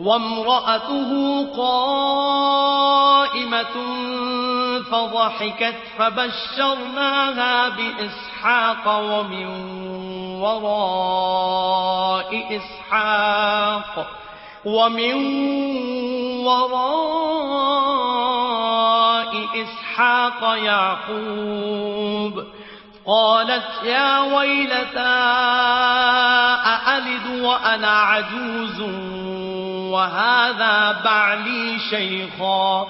وامرأته قائمة فضحكت فبشرناها بإسحاق ومن وراء إسحاق ومن وراء إسحاق يعقوب قالت يا ويلتى أألد وأنا عجوز وهذا بعلي شيخا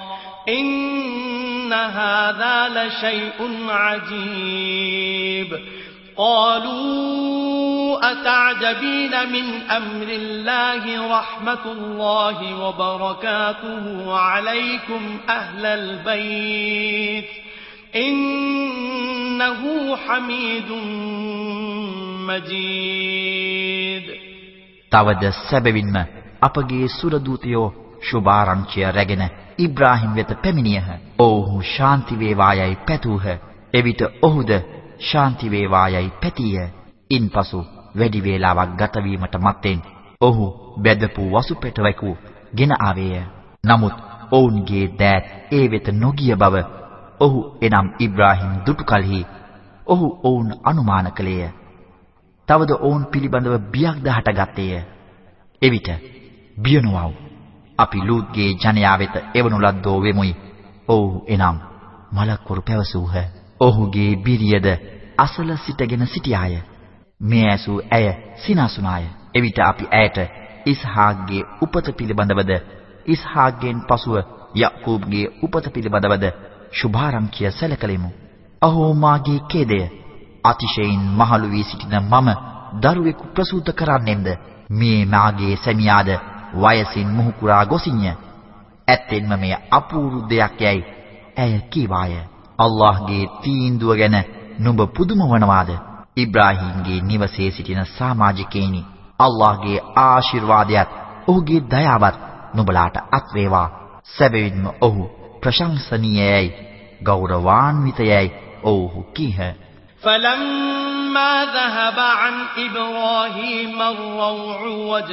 إن هذا لشيء عجيب قالوا أتعجبين من أمر الله رحمة الله وبركاته عليكم أهل البيت إنه حميد مجيد තවද සැබවින්ම අපගේ සුරදූතයෝ සුභාරංචිය රැගෙන ඉබ්‍රාහිම් වෙත පැමිණියහ. ඔව්හු ශාන්ති වේවායයි පැතූහ. එවිට ඔහුද ශාන්ති වේවායයි පැතීය. ඉන්පසු වැඩි වේලාවක් ගත වීමට මත්තෙන් ඔහු බෙදපු වසුපෙටවකු ගෙන ආවේය. නමුත් ඔවුන්ගේ දෑත් ඒ වෙත නොගිය බව ඔහු එනම් ඉබ්‍රාහිම් දුටු කලෙහි ඔහු ඔවුන් අනුමාන කළේය. තවද ඔවුන් පිළිබඳව බියක් දහට ගත්තේය. එවිට බිය නොවව්. අපි ලූත්ගේ ජනයා වෙත එවනු ලද්දෝ වෙමුයි. ඔව් එනම් මලක්වරු පැවසූහ. ඔහුගේ බිරියද අසල සිටගෙන සිටියාය. මේ ඇසූ ඇය සිනාසුනාය. එවිට අපි ඇයට ඉස්හාක්ගේ උපත පිළිබඳවද ඉස්හාක්ගෙන් පසුව යක්කූබ්ගේ උපත පිළිබඳවද සුභාරංචිය සැලකෙමු. අහෝ මාගේ ඛේදය. අතිශයින් මහලු වී සිටින මම දරුවෙකු ප්‍රසූත කරන්නෙම්ද? මේ මාගේ සැමියාද වයසින් මුහුකුරා ගොසින්ය. ඇත්තෙන්ම මෙය අපූර්ව දෙයක් යයි ඇය කීවාය. අල්ලාහ්ගේ තීන්දුව ගැන නුඹ පුදුම වනවාද? ඉබ්‍රාහීම්ගේ නිවසේ සිටින සමාජිකයිනි. අල්ලාහ්ගේ ආශිර්වාදයත් ඔහුගේ දයාවත් නුඹලාට අත් වේවා. සැබවින්ම ඔහු ප්‍රශංසනීයයි ගෞරවාන්විතයයි ඔව්හු කීහ. فلما ذهب عن إبراهيم الروع وجاءته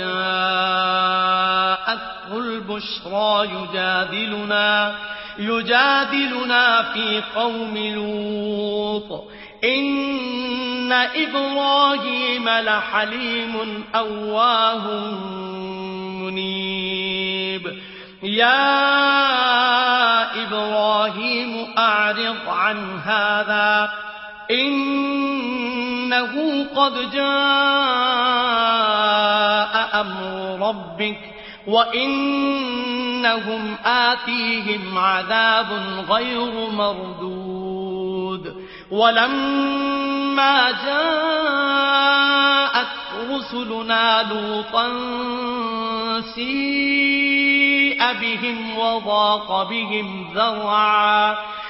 البشرى يجادلنا يجادلنا في قوم لوط. إن إبراهيم لحليم أواه منيب. يا إبراهيم أعرض عن هذا. إنه قد جاء أمر ربك وإنهم آتيهم عذاب غير مردود ولما جاءت رسلنا لوطا سيء بهم وضاق بهم ذرعا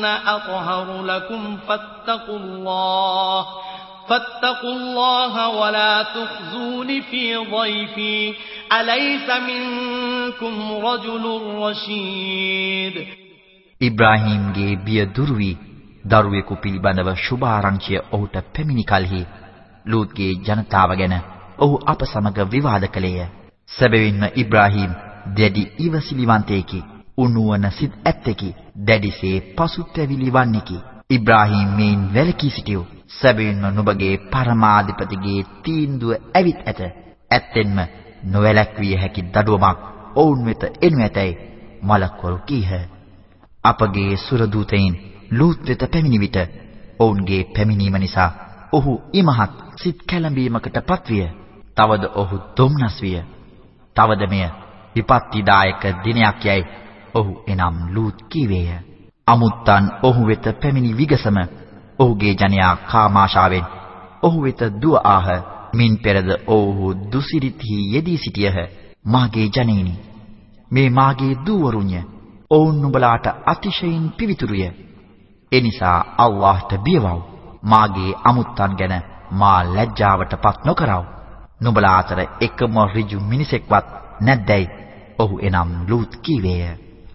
هن أطهر لكم فاتقوا الله فاتقوا الله ولا تخزون في ضيفي أليس منكم رجل رشيد ඉබ්‍රාහීම්ගේ බිය දුරු වී දරුවෙකු පිළිබඳව සුභාරංචිය ඔහුට පැමිණි කලෙහි ලූත්ගේ ජනතාව ගැන ඔහු අප සමග විවාද කළේය. සැබවින්ම ඉබ්‍රාහීම් දැඩි ඉවසිලිවන්තයෙකි. උණුවන සිත් ඇත්තෙකි. දැඩිසේ පසුතැවිලි වන්නේකි. ඉබ්‍රාහීම් මේන් වැළකී සිටියු. සැබවින්ම නුඹගේ පරමාධිපතිගේ තීන්දුව ඇවිත් ඇත. ඇත්තෙන්ම නොවැළැක්විය හැකි දඩුවමක් ඔවුන් වෙත එනු ඇතැයි මලක්වරු කීහ. අපගේ සුරදූතයින් ලූත් වෙත පැමිණි විට ඔවුන්ගේ පැමිණීම නිසා ඔහු ඉමහත් සිත් කැළඹීමකටපත් විය. තවද ඔහු දුම්නස් විය. තවද මෙය විපත්තිදායක දිනයක් යයි ඔහු එනම් ලූත් කීවේය. අමුත්තන් ඔහු වෙත පැමිණි විගසම ඔහුගේ ජනයා කාමාශාවෙන් ඔහු වෙත දුව ආහ. මින් පෙරද ඔව්හු දුසිරිතෙහි යෙදී සිටියහ. මාගේ ජනෙයිනි මේ මාගේ දූවරුන්ය. ඔවුන් නුඹලාට අතිශයින් පිවිතුරුය. එනිසා අල්ලාහ්ට බියවව්. මාගේ අමුත්තන් ගැන මා ලැජ්ජාවටපත් නොකරව. නුඹලා අතර එකම ඍජු මිනිසෙක්වත් නැද්දයි ඔහු එනම් ලූත් කීවේය.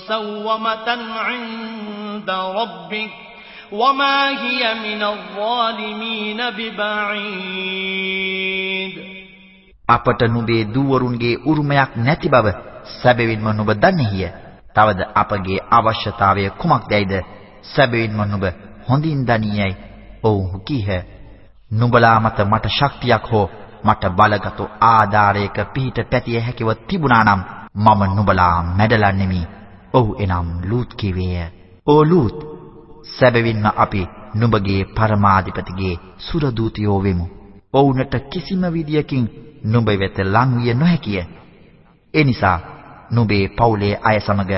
مسومة عند ربك وما هي من الظالمين ببعيد අපට නුඹේ දූවරුන්ගේ උරුමයක් නැති බව සැබවින්ම නුඹ දන්නේහිය. තවද අපගේ අවශ්‍යතාවය කුමක්දයිද සැබවින්ම නුඹ හොඳින් දනියයි. ඔව්හු කීහ. නුඹලා මත මට ශක්තියක් හෝ මට බලගත් ආධාරයක පිහිට පැතිය හැකිව තිබුණා නම් මම නුඹලා මැඩලන්නෙමි. ඔහු එනම් ලූත් කිවේය. "ඕ ලූත්, සැබවින්ම අපි නුඹගේ පරමාධිපතිගේ සුර දූතයෝ වෙමු. ඔවුන්ට කිසිම විදියකින් නුඹ වෙත ලං විය නොහැකිය. ඒ නිසා නුඹේ පවුලේ අය සමග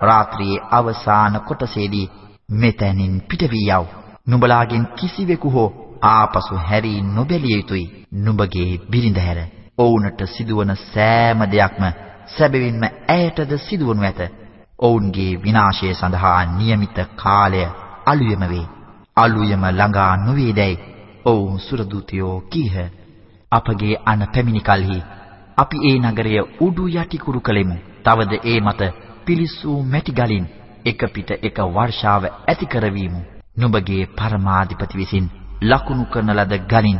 රාත්‍රියේ අවසාන කොටසේදී මෙතැනින් පිට වී යව්. නුඹලාගෙන් කිසිවෙකු හෝ ආපසු හැරී නොබැලිය යුතුයි. නුඹගේ බිරිඳ හැර ඔවුන්ට සිදුවන සෑම දෙයක්ම සැබවින්ම ඇයටද සිදුවනු ඇත. ඔවුන්ගේ විනාශය සඳහා નિયમિત කාලය අලුයම වේ. අලුයම ළඟා නොවේදැයි ඔවුන් සුරදූතයෝ කීහ. අපගේ අන පැමිණි කලෙහි අපි ඒ නගරය උඩු යටි කුරු කලෙමු. තවද ඒ මත පිලිස්සූ මැටි ගලින් එක පිට එක වර්ෂාව ඇති කරවීමු. නුඹගේ පරමාධිපති විසින් ලකුණු කරන ලද ගලින්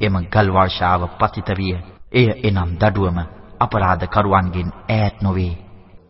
එම ගල් වර්ෂාව පතිත විය. එය එනම් දඩුවම අපරාධ කරුවන්ගෙන් ඈත් නොවේ.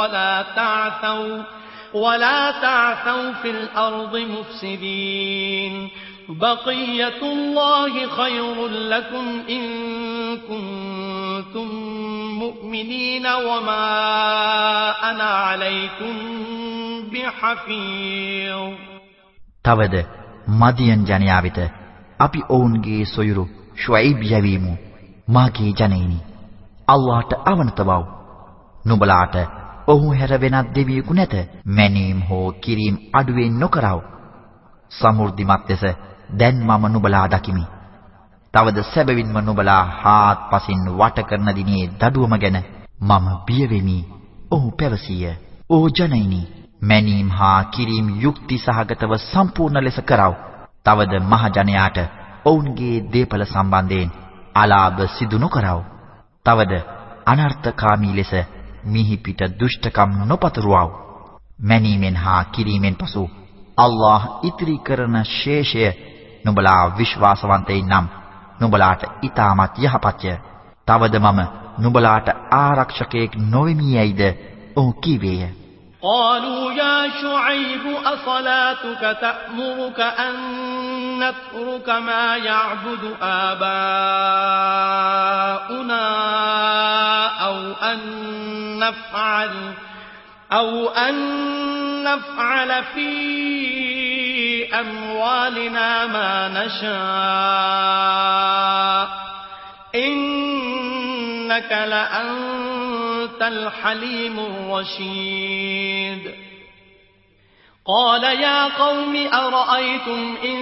ولا تعثوا ولا تعثوا في الأرض مفسدين بقية الله خير لكم إن كنتم مؤمنين وما أنا عليكم بحفيظ තවද මදියන් ජනයා වෙත අපි ඔවුන්ගේ සොයුරු ෂුයිබ් යවීමු මාගේ ජනෙයිනි අල්ලාහට අවනත බව නුඹලාට ඔහු හැර වෙනත් දෙවියෙකු නැත. මැනීම් හෝ කිරීම අඩුවෙන් නොකරව. සමෘද්ධිමත් ලෙස දැන් මම නුඹලා දකිමි. තවද සැබවින්ම නුඹලා හාත්පසින් වට කරන දිනේ දඩුවම ගැන මම බිය වෙමි ඔහු පැවසිය. ඕ ජනෙයිනි මැනීම් හා කිරීම යුක්ති සහගතව සම්පූර්ණ ලෙස කරව. තවද මහ ජනයාට ඔවුන්ගේ දීපල සම්බන්ධයෙන් අලාභ සිදු නොකරව. තවද අනර්ථකාමී ලෙස මිහි පිට දුෂ්ටකම් නොපතුරවව. මැනීමෙන් හා කිරීමෙන් පසු අල්ලාහ් ඉතිරි කරන ශේෂය නුඹලා විශ්වාසවන්තයින් නම් නුඹලාට ඊටමත් යහපත්ය. තවද මම නුඹලාට ආරක්ෂකයෙක් නොවෙමි යයිද ඔහු කීවේය. قالوا يا شعيب أصلاتك تأمرك أن نترك ما يعبد آباؤنا أو أن نفعل أو أن نفعل في أموالنا ما نشاء إنك لأنت الحليم الرشيد قال يا قوم أرأيتم إن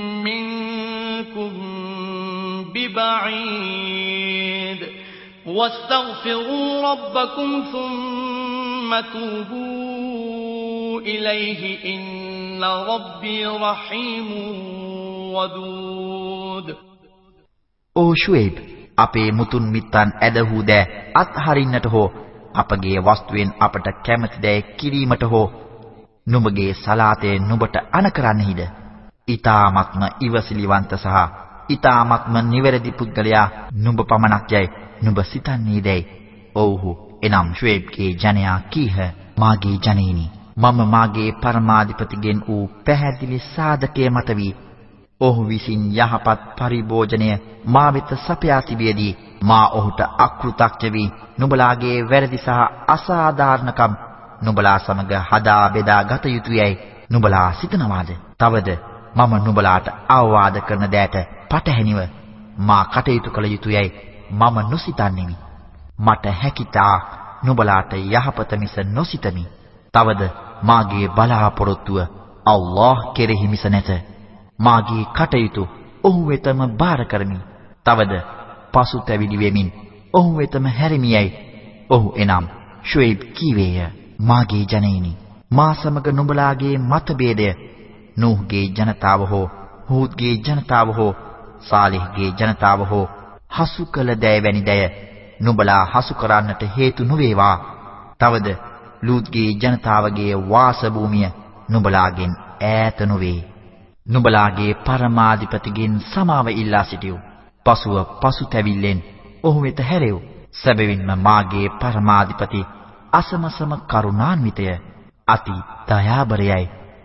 منكم ببعيد واستغفروا ربكم ثم توبوا إليه إن ربي رحيم ودود ඕ ෂුයිබ් අපේ මුතුන් මිත්තන් ඇදහූ දෑ අත්හරින්නට හෝ අපගේ වස්තුවෙන් අපට කැමති දෑ කිරීමට හෝ නුඹගේ සලාතේ නුඹට අනකරන්නෙහිද? ඊ타මත්ම ඉවසිලිවන්ත සහ ඊ타මත්ම නිවැරදි පුද්ගලයා නුඹ පමණක් යයි නුඹ සිතන්නේ දැයි. ඔව්හු එනම් ෂුවේබ්ගේ ජනයා කීහ මාගේ ජනෙයිනි මම මාගේ පරමාධිපතිගෙන් වූ පැහැදිලි සාධකයේ මත වී ඔහු විසින් යහපත් පරිභෝජනය මා වෙත සපයා තිබියදී මා ඔහුට අකෘතඥ වී නුඹලාගේ වැරදි සහ අසාධාරණකම් නුඹලා සමග හදා බෙදා ගත යුතුයයි නුඹලා සිතනවාද? තවද මම නුඹලාට අවවාද කරන දෑට පටහැනිව මා කටයුතු කළ යුතුයයි මම නොසිතන්නේමි. මට හැකිතා නුඹලාට යහපත මිස නොසිතමි. තවද මාගේ බලාපොරොත්තුව අල්ලාහ් කෙරෙහි මිස නැත. මාගේ කටයුතු ඔහු වෙතම බාර කරමි. තවද පසුතැවිලි වෙමින් ඔහු වෙතම හැරෙමියයි. ඔහු එනම් ෂුයිබ් කීවේය. මාගේ ජනෙයිනි මා සමග නුඹලාගේ මතභේදය නූහ්ගේ ජනතාව හෝ හූද්ගේ ජනතාව හෝ සාලිහ්ගේ ජනතාව හෝ හසු කළ දෑ වැනි දය නුඹලා හසු කරන්නට හේතු නොවේවා. තවද ලූත්ගේ ජනතාවගේ වාස භූමිය නුඹලාගෙන් ඈත නොවේ. නුඹලාගේ පරමාධිපතිගෙන් සමාව ඉල්ලා සිටියු. පසුව පසුතැවිල්ලෙන් ඔහු වෙත හැරෙව්. සැබවින්ම මාගේ පරමාධිපති අසමසම කරුණාන්විතය. අති දයාබරයයි.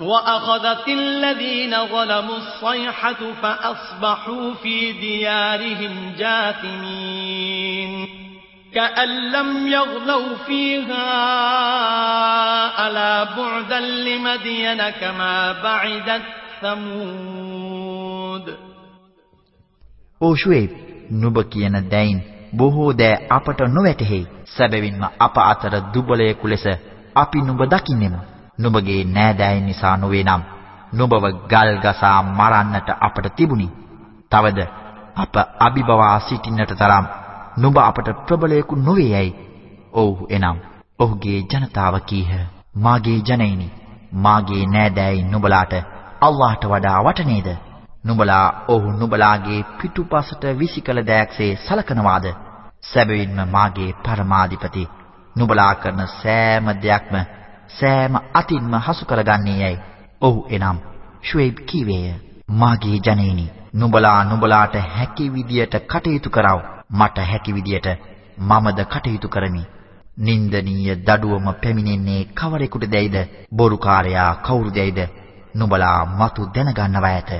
وأخذت الذين ظلموا الصيحة فأصبحوا في ديارهم جاثمين كأن لم يغلوا فيها ألا بعدا لمدين كما بعدت ثمود ඕ ෂුවේබ් නුඹ කියන දැයින් බොහෝ දෑ අපට නොවැටහෙයි. සැබවින්ම අප අතර දුබලයෙකු ලෙස අපි නුඹ දකින්නෙමු. නුඹගේ නෑදෑයන් නිසා නොවේ නම් නුඹව ගල් ගසා මරන්නට අපට තිබුණි. තවද අප අභිබවා සිටින්නට තරම් නුඹ අපට ප්‍රබලයෙකු නොවේ යයි. ඔව් එනම් ඔහුගේ ජනතාව කීහ. මාගේ ජනෙයිනි. මාගේ නෑදෑයින් නුඹලාට අල්ලාහට වඩා වටනේද? නුඹලා ඔහු නුඹලාගේ පිටුපසට විසිකල දෑක්සේ සලකනවාද? සැබවින්ම මාගේ පරමාධිපති නුඹලා කරන සෑම දෙයක්ම සෑම අතින්ම හසු කරගන්නේ යයි. ඔහු එනම් ෂුයිබ් කීවේය. මාගේ ජනෙයිනි නුඹලා නුඹලාට හැකි විදියට කටයුතු කරව. මට හැකි විදියට මමද කටයුතු කරමි. නින්දනීය දඩුවම පැමිණෙන්නේ කවරෙකුට දැයිද? බොරුකාරයා කවුරුදැයිද? නුඹලා මතු දැනගන්නවා ඇත.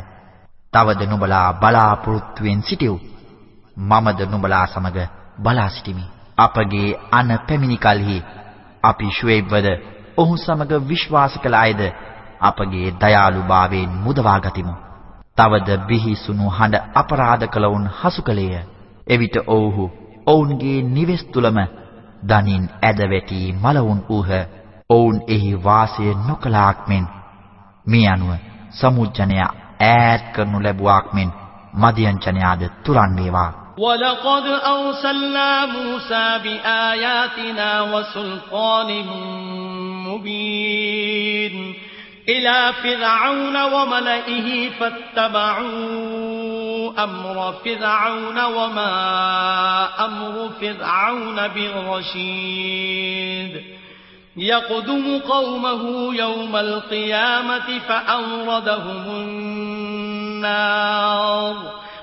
තවද නුඹලා බලාපොරොත්තුෙන් සිටියු. මමද නුඹලා සමග බලා සිටිමි. අපගේ අන පැමිණි කලෙහි අපි ෂුවේබ්වද ඔහු සමග විශ්වාස කළ අයද අපගේ දයාලුභාවයෙන් මුදවා ගතිමු. තවද බිහිසුණු හඬ අපරාධ කළවුන් හසු කළේය. එවිට ඔව්හු ඔවුන්ගේ නිවෙස් තුලම දනින් ඇද වැටි මලවුන් ඌහ. ඔවුන් එහි වාසය නොකලාක් මෙන් මේ අනුව සමුජ්ජනය ඈත් කරනු ලැබුවාක් මෙන් මදියන් ජනයාද තුරන් වේවා. وَلَقَدْ أَرْسَلْنَا مُوسَى بِآيَاتِنَا وَسُلْطَانٍ مُبِينٍ إِلَى فِرْعَوْنَ وَمَلَئِهِ فَاتَّبَعُوا أَمْرَ فِرْعَوْنَ وَمَا أَمْرُ فِرْعَوْنَ بِرَشِيدٍ يَقْدُمُ قَوْمَهُ يَوْمَ الْقِيَامَةِ فَأَوْرَدَهُمُ النَّارَ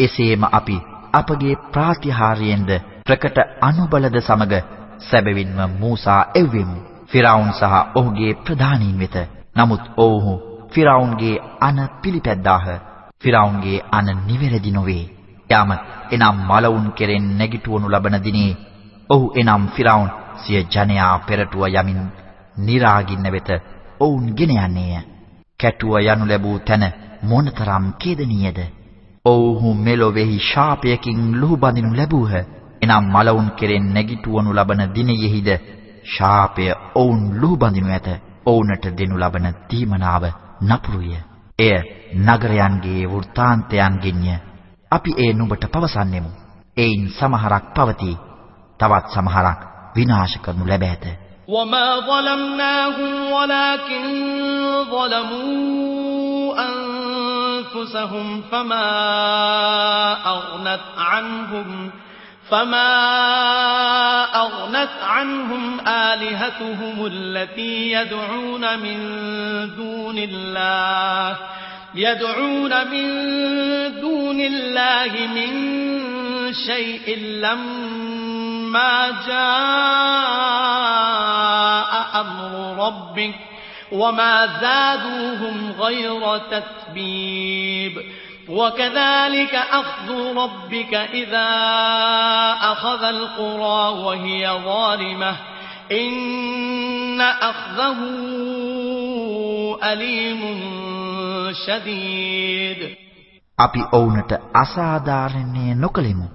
එසේම අපි අපගේ ප්‍රාතිහාර්යයෙන්ද ප්‍රකට අනුබලද සමග සැබවින්ම මූසා එව්වෙමු. ෆිරාවුන් සහ ඔහුගේ ප්‍රධානීන් වෙත. නමුත් ඔවුහු ෆිරාවුන්ගේ අන පිළිපැද්දාහ. ෆිරාවුන්ගේ අන නිවැරදි නොවේ. යාම එනම් මලවුන් කෙරෙන් නැගිටවනු ලබන දිනේ ඔහු එනම් ෆිරාවුන් සිය ජනයා පෙරටුව යමින් නිරාගින්න වෙත ඔවුන් ගෙන යන්නේය. කැටුව යනු ලැබූ තැන මොනතරම් කේදනීයද? ඔව්හු මෙලොවේහි ශාපයකින් ලුහුබඳිනු ලැබූහ. එනම් මලවුන් කෙරෙන් නැගිටවනු ලබන දිනෙහිද ශාපය ඔවුන් ලුහුබඳිනු ඇත. ඔවුන්ට දෙනු ලබන දීමනාව නපුරුය. එය නගරයන්ගේ වෘත්තාන්තයන්ගින්ය. අපි ඒ නුඹට පවසන්නෙමු. එයින් සමහරක් පවතී. තවත් සමහරක් විනාශ කරනු ලැබ ඇත. وما ظلمناهم ولكن ظلموا أنفسهم فما أغنت عنهم فما أغنت عنهم آلهتهم التي يدعون من دون الله يدعون من دون الله من شيء لما جاء أمر ربك وما زادوهم غير تتبيب وكذلك أخذ ربك إذا أخذ القرى وهي ظالمة إن أخذه أليم شديد අපි ඔවුන්ට අසාධාරණය නොකළෙමු.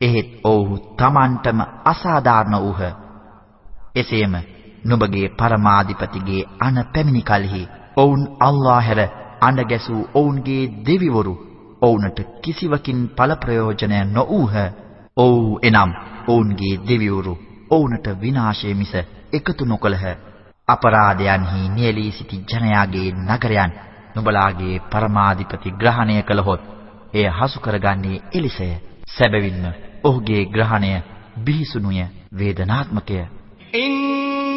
එහෙත් ඔවුහු Tamanටම අසාධාරණ වූහ. එසේම නුඹගේ පරමාධිපතිගේ අන පැමිණි කලෙහි ඔවුන් අල්ලාහ හැර අඬ ගැසූ ඔවුන්ගේ දෙවිවරු ඔවුන්ට කිසිවකින් ඵල ප්‍රයෝජනය නොඌහ. ඔව් එනම් ඔවුන්ගේ දෙවිවරු ඔවුන්ට විනාශය මිස එකතු නොකළහ. අපරාධයන්හි නියලී සිටි ජනයාගේ නගරයන් නුඹලාගේ පරමාධිපති ග්‍රහණය කළහොත් එය හසු කරගන්නේ එලිසය. සැබවින්ම ඔහුගේ ග්‍රහණය බිහිසුණුය වේදනාත්මකය.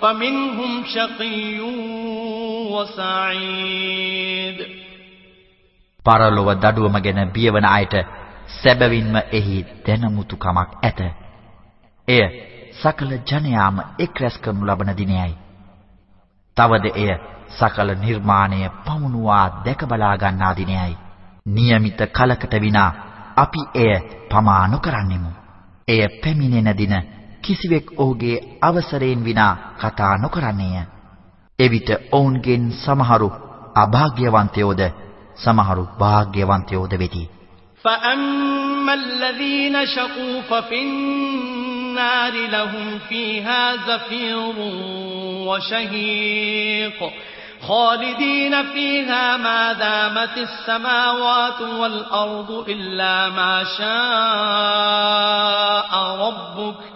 فمنهم شقي وسعيد පරලොව දඩුවම ගැන බියවන අයට සැබවින්ම එහි දැනමුතුකමක් ඇත. එය සකල ජනයාම එක් රැස් කරනු ලබන දිනයයි. තවද එය සකල නිර්මාණය පමුණුවා දැක බලා ගන්නා දිනයයි. નિયમિત කලකට විනා අපි එය පමා නොකරන්නෙමු. එය පැමිණෙන දින කිසිවෙක් ඔහුගේ අවසරයෙන් විනා කතා නොකරන්නේය. එවිට ඔවුන්ගෙන් සමහරු අභාග්‍යවන්තයෝද සමහරු වාග්යවන්තයෝද වෙති. فأما الذين شقوا ففي النار لهم فيها زفير وشهيق خالدين فيها ما دامت السماوات والأرض إلا ما شاء ربك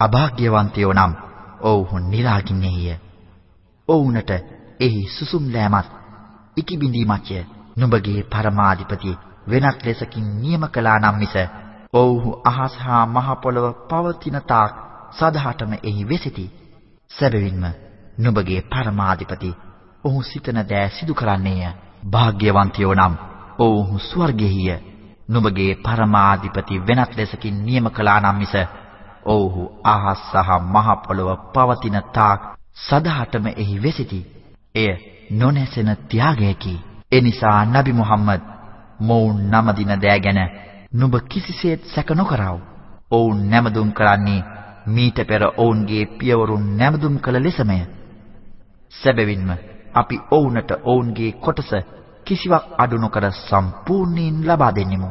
අභාග්‍යවන්තයෝ නම් ඔවුහු නිරාගින්නේය. ඔවුන්ට එහි සුසුම් ලෑමත් ඉකිබිඳීමත්ය. නුඹගේ පරමාධිපති වෙනත් ලෙසකින් නියම කළා නම් මිස ඔව්හු අහස් හා මහ පොළව පවතින තාක් සදහටම එහි වෙසිති. සැබවින්ම නුඹගේ පරමාධිපති ඔහු සිතන දෑ සිදු කරන්නේය. භාග්‍යවන්තයෝ නම් ඔව්හු ස්වර්ගෙහිය. නුඹගේ පරමාධිපති වෙනත් ලෙසකින් නියම කළා නම් මිස ඔව්හු අහස් සහ මහ පොළව පවතින තාක් සදහටම එහි වෙසිති. එය නොනැසෙන ත්‍යාගයකි. එනිසා නබි මුහම්මද් මොවුන් නමදින දෑ ගැන නුඹ කිසිසේත් සැක නොකරව. ඔවුන් නැමදුම් කරන්නේ මීට පෙර ඔවුන්ගේ පියවරුන් නැමදුම් කළ ලෙසමය. සැබවින්ම අපි ඔවුන්ට ඔවුන්ගේ කොටස කිසිවක් අඩු නොකර සම්පූර්ණයෙන් ලබා දෙන්නෙමු.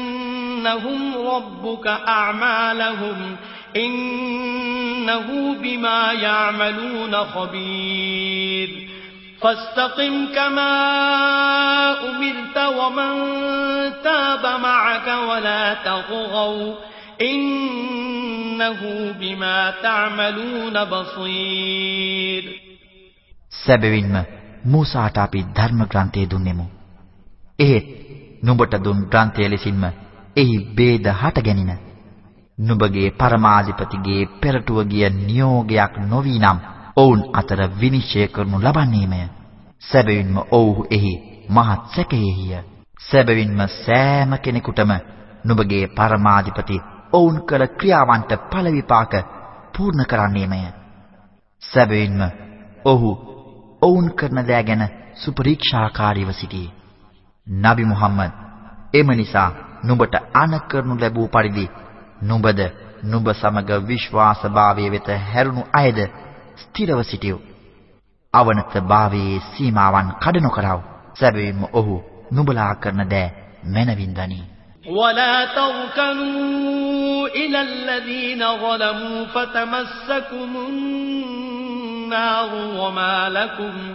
لَيُوَفِّيَنَّهُمْ رَبُّكَ أَعْمَالَهُمْ إنه بما يعملون خبير فاستقم كما أمرت ومن تاب معك ولا تغغوا إنه بما تعملون بصير සැබවින්ම මූසාට අපි ධර්ම ග්‍රන්ථය දුන්නෙමු. එහෙත් නුඹට දුන් ග්‍රන්ථය ලෙසින්ම එහි ભેද හටගැනින නුඹගේ පරමාධිපතිගේ පෙරටුව ගිය නියෝගයක් නොවි නම් ඔවුන් අතර විනිශ්චය කරනු ලබන්නේමය. සැබවින්ම ඔව්හු එහි මහත් සැකයෙහිය. සැබවින්ම සෑම කෙනෙකුටම නුඹගේ පරමාධිපති ඔවුන් කළ ක්‍රියාවන්ට ඵල විපාක පූර්ණ කරන්නේමය. සැබවින්ම ඔහු ඔවුන් කරන දෑ ගැන සුපරීක්ෂාකාරීව සිටී. නබි මුහම්මද් එම නිසා නුඹට අන කරනු ලැබූ පරිදි නුඹද නුඹ සමග විශ්වාසභාවයේ වෙත හැරුණු අයද ස්ථිරව සිටියු. අවනත භාවයේ සීමාවන් කඩ නොකරව. සැබවින්ම ඔහු නුඹලා කරන දෑ මනවින් දනී. ولا تركنوا إلى الذين ظلموا فتمسكم النار وما لكم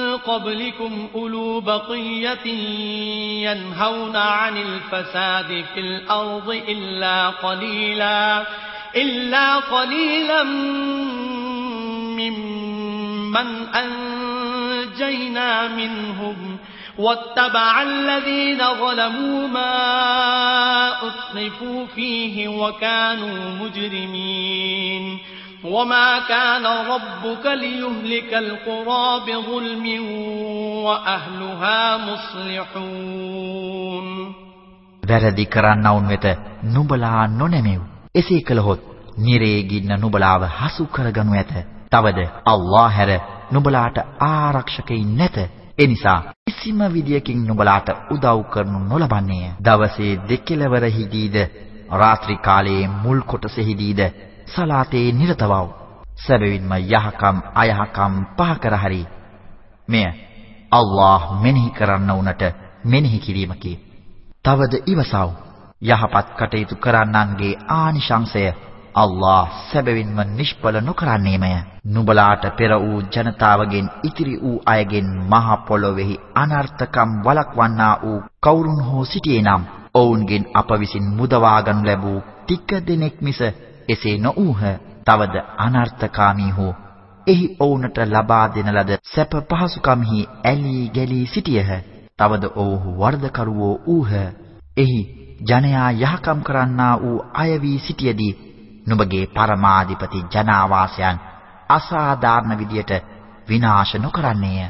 قبلكم أولو بقية ينهون عن الفساد في الأرض إلا قليلا إلا قليلا ممن أنجينا منهم. واتبع الذين ظلموا ما أطلفوا فيه وكانوا مجرمين. وما كان ربك ليهلك القرى بظلم وأهلها مصلحون වැරදි කරන්නවුන් වෙත නුඹලා නොනැමෙව්. එසේ කළහොත් නිරේ ගින්න නුඹලාව හසු කරගනු ඇත. තවද අල්ලාහ හැර නුඹලාට ආරක්ෂකයින් නැත. එනිසා කිසිම විදියකින් නුඹලාට උදව් කරනු නොලබන්නේය. දවසේ දෙකලවරෙහිදීද රාත්‍රී කාලයේ මුල් කොටසෙහිදීද සලාතේ නිරතවව. සැබවින්ම යහකම් අයහකම් පහ කර හරි. මෙය අල්ලාහ් මෙනෙහි කරන්න උනට මෙනෙහි කිරීමකි. තවද ඉවසව. යහපත් කටයුතු කරන්නන්ගේ ආනිශංසය අල්ලාහ් සැබවින්ම නිෂ්පල නොකරන්නේමය. නුඹලාට පෙර වූ ජනතාවගෙන් ඉතිරි වූ අයගෙන් මහ පොළොවේහි අනර්ථකම් වළක්වන්නා වූ කවුරුන් හෝ සිටියේ නම් ඔවුන්ගෙන් අප විසින් මුදවා ගනු ලැබූ ටික දෙනෙක් මිස එසේ නොඌහ. තවද අනර්ථකාමී හෝ එහි ඔවුන්ට ලබා දෙන ලද සැප පහසුකම්හි ඇලී ගැලී සිටියහ. තවද ඔවුහු වර්ධකරුවෝ ඌහ. එහි ජනයා යහකම් කරන්නා වූ අය වී සිටියේදී නුඹගේ පරමාධිපති ජනාවාසයන් අසාධාරණ විදියට විනාශ නොකරන්නේය.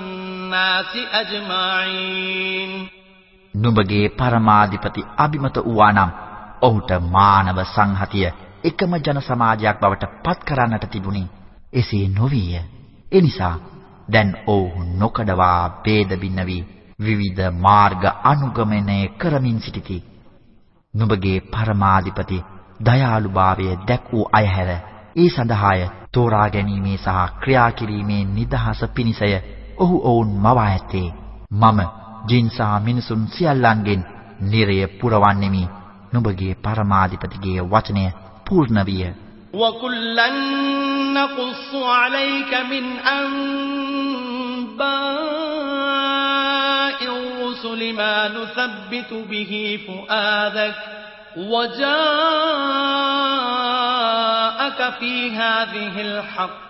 النَّاسِ أَجْمَعِينَ නුඹගේ පරමාධිපති අබිමත වූවානම් ඔහුට මානව සංහතිය එකම ජන සමාජයක් බවට පත් කරන්නට තිබුණි. එසේ නොවිය. ඒ නිසා දැන් ඔවුහු නොකඩවා ભેද බින්න වී විවිධ මාර්ග අනුගමනය කරමින් සිටිති. නුඹගේ පරමාධිපති දයාලුභාවය දැක් වූ අය හැර ඒ සඳහාය තෝරා ගැනීමේ සහ ක්‍රියා කිරීමේ නිදහස පිණිසය ඔහු ඔවුන් මවා ඇත්තේ. මම ජින් සහ මිනිසුන් සියල්ලන්ගෙන් නිරය පුරවන්නෙමි. නුඹගේ පරමාධිපතිගේ වචනය පූර්ණ විය. وَكُلًّا نَّقُصُّ عَلَيْكَ مِنْ أَنبَاءِ الرسل ما نثبت به فؤادك وجاءك في هذه الحق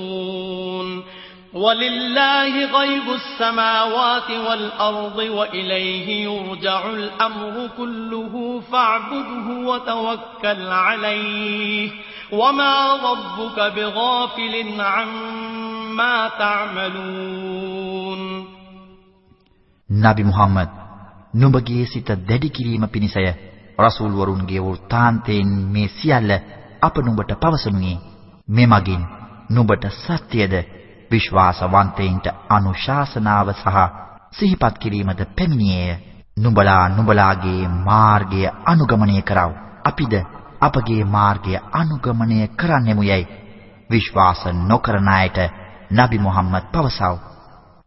ولله غيب السماوات والأرض وإليه يرجع الأمر كله فاعبده وتوكل عليه وما ربك بغافل عما تعملون نبي محمد නුඹගේ සිත දැඩි කිරීම පිණිසය රසූල් වරුන්ගේ වෘත්තාන්තයෙන් මේ සියල්ල අප නුඹට පවසනුයේ මෙමගින් නුඹට සත්‍යද විශ්වාසවන්තයින්ට අනුශාසනාව සහ සිහිපත් කිරීමද පැමිණියේය නුඹලා නුඹලාගේ මාර්ගය අනුගමනය කරව අපිද අපගේ මාර්ගය අනුගමනය කරන්නෙමු යයි විශ්වාස නොකරන අයට නබි මුහම්මද් පවසව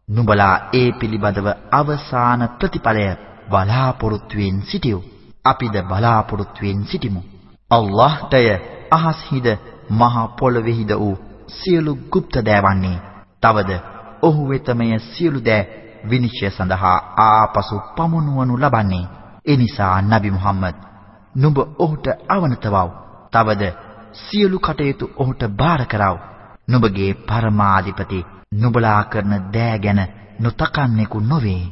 නුඹලා ඒ පිළිබඳව අවසාන ප්‍රතිඵලය බලාපොරොත්තුෙන් සිටියු අපිද බලාපොරොත්තුෙන් සිටිමු අල්ලාහ්ටය අහස්හිද මහ පොළොවේහිද වූ සියලු গুপ্ত දෑවන්නේ තවද ඔහු වෙතමය සියලු දෑ විනිශ්චය සඳහා ආපසු පමුණුවනු ලබන්නේ. එනිසා නබි මුහම්මද් නුඹ ඔහුට අවනතවව් තවද සියලු කටයුතු ඔහුට බාර කරව. නුඹගේ පරමාධිපති නුඹලා කරන දෑ ගැන නොතකන්නෙකු නොවේ.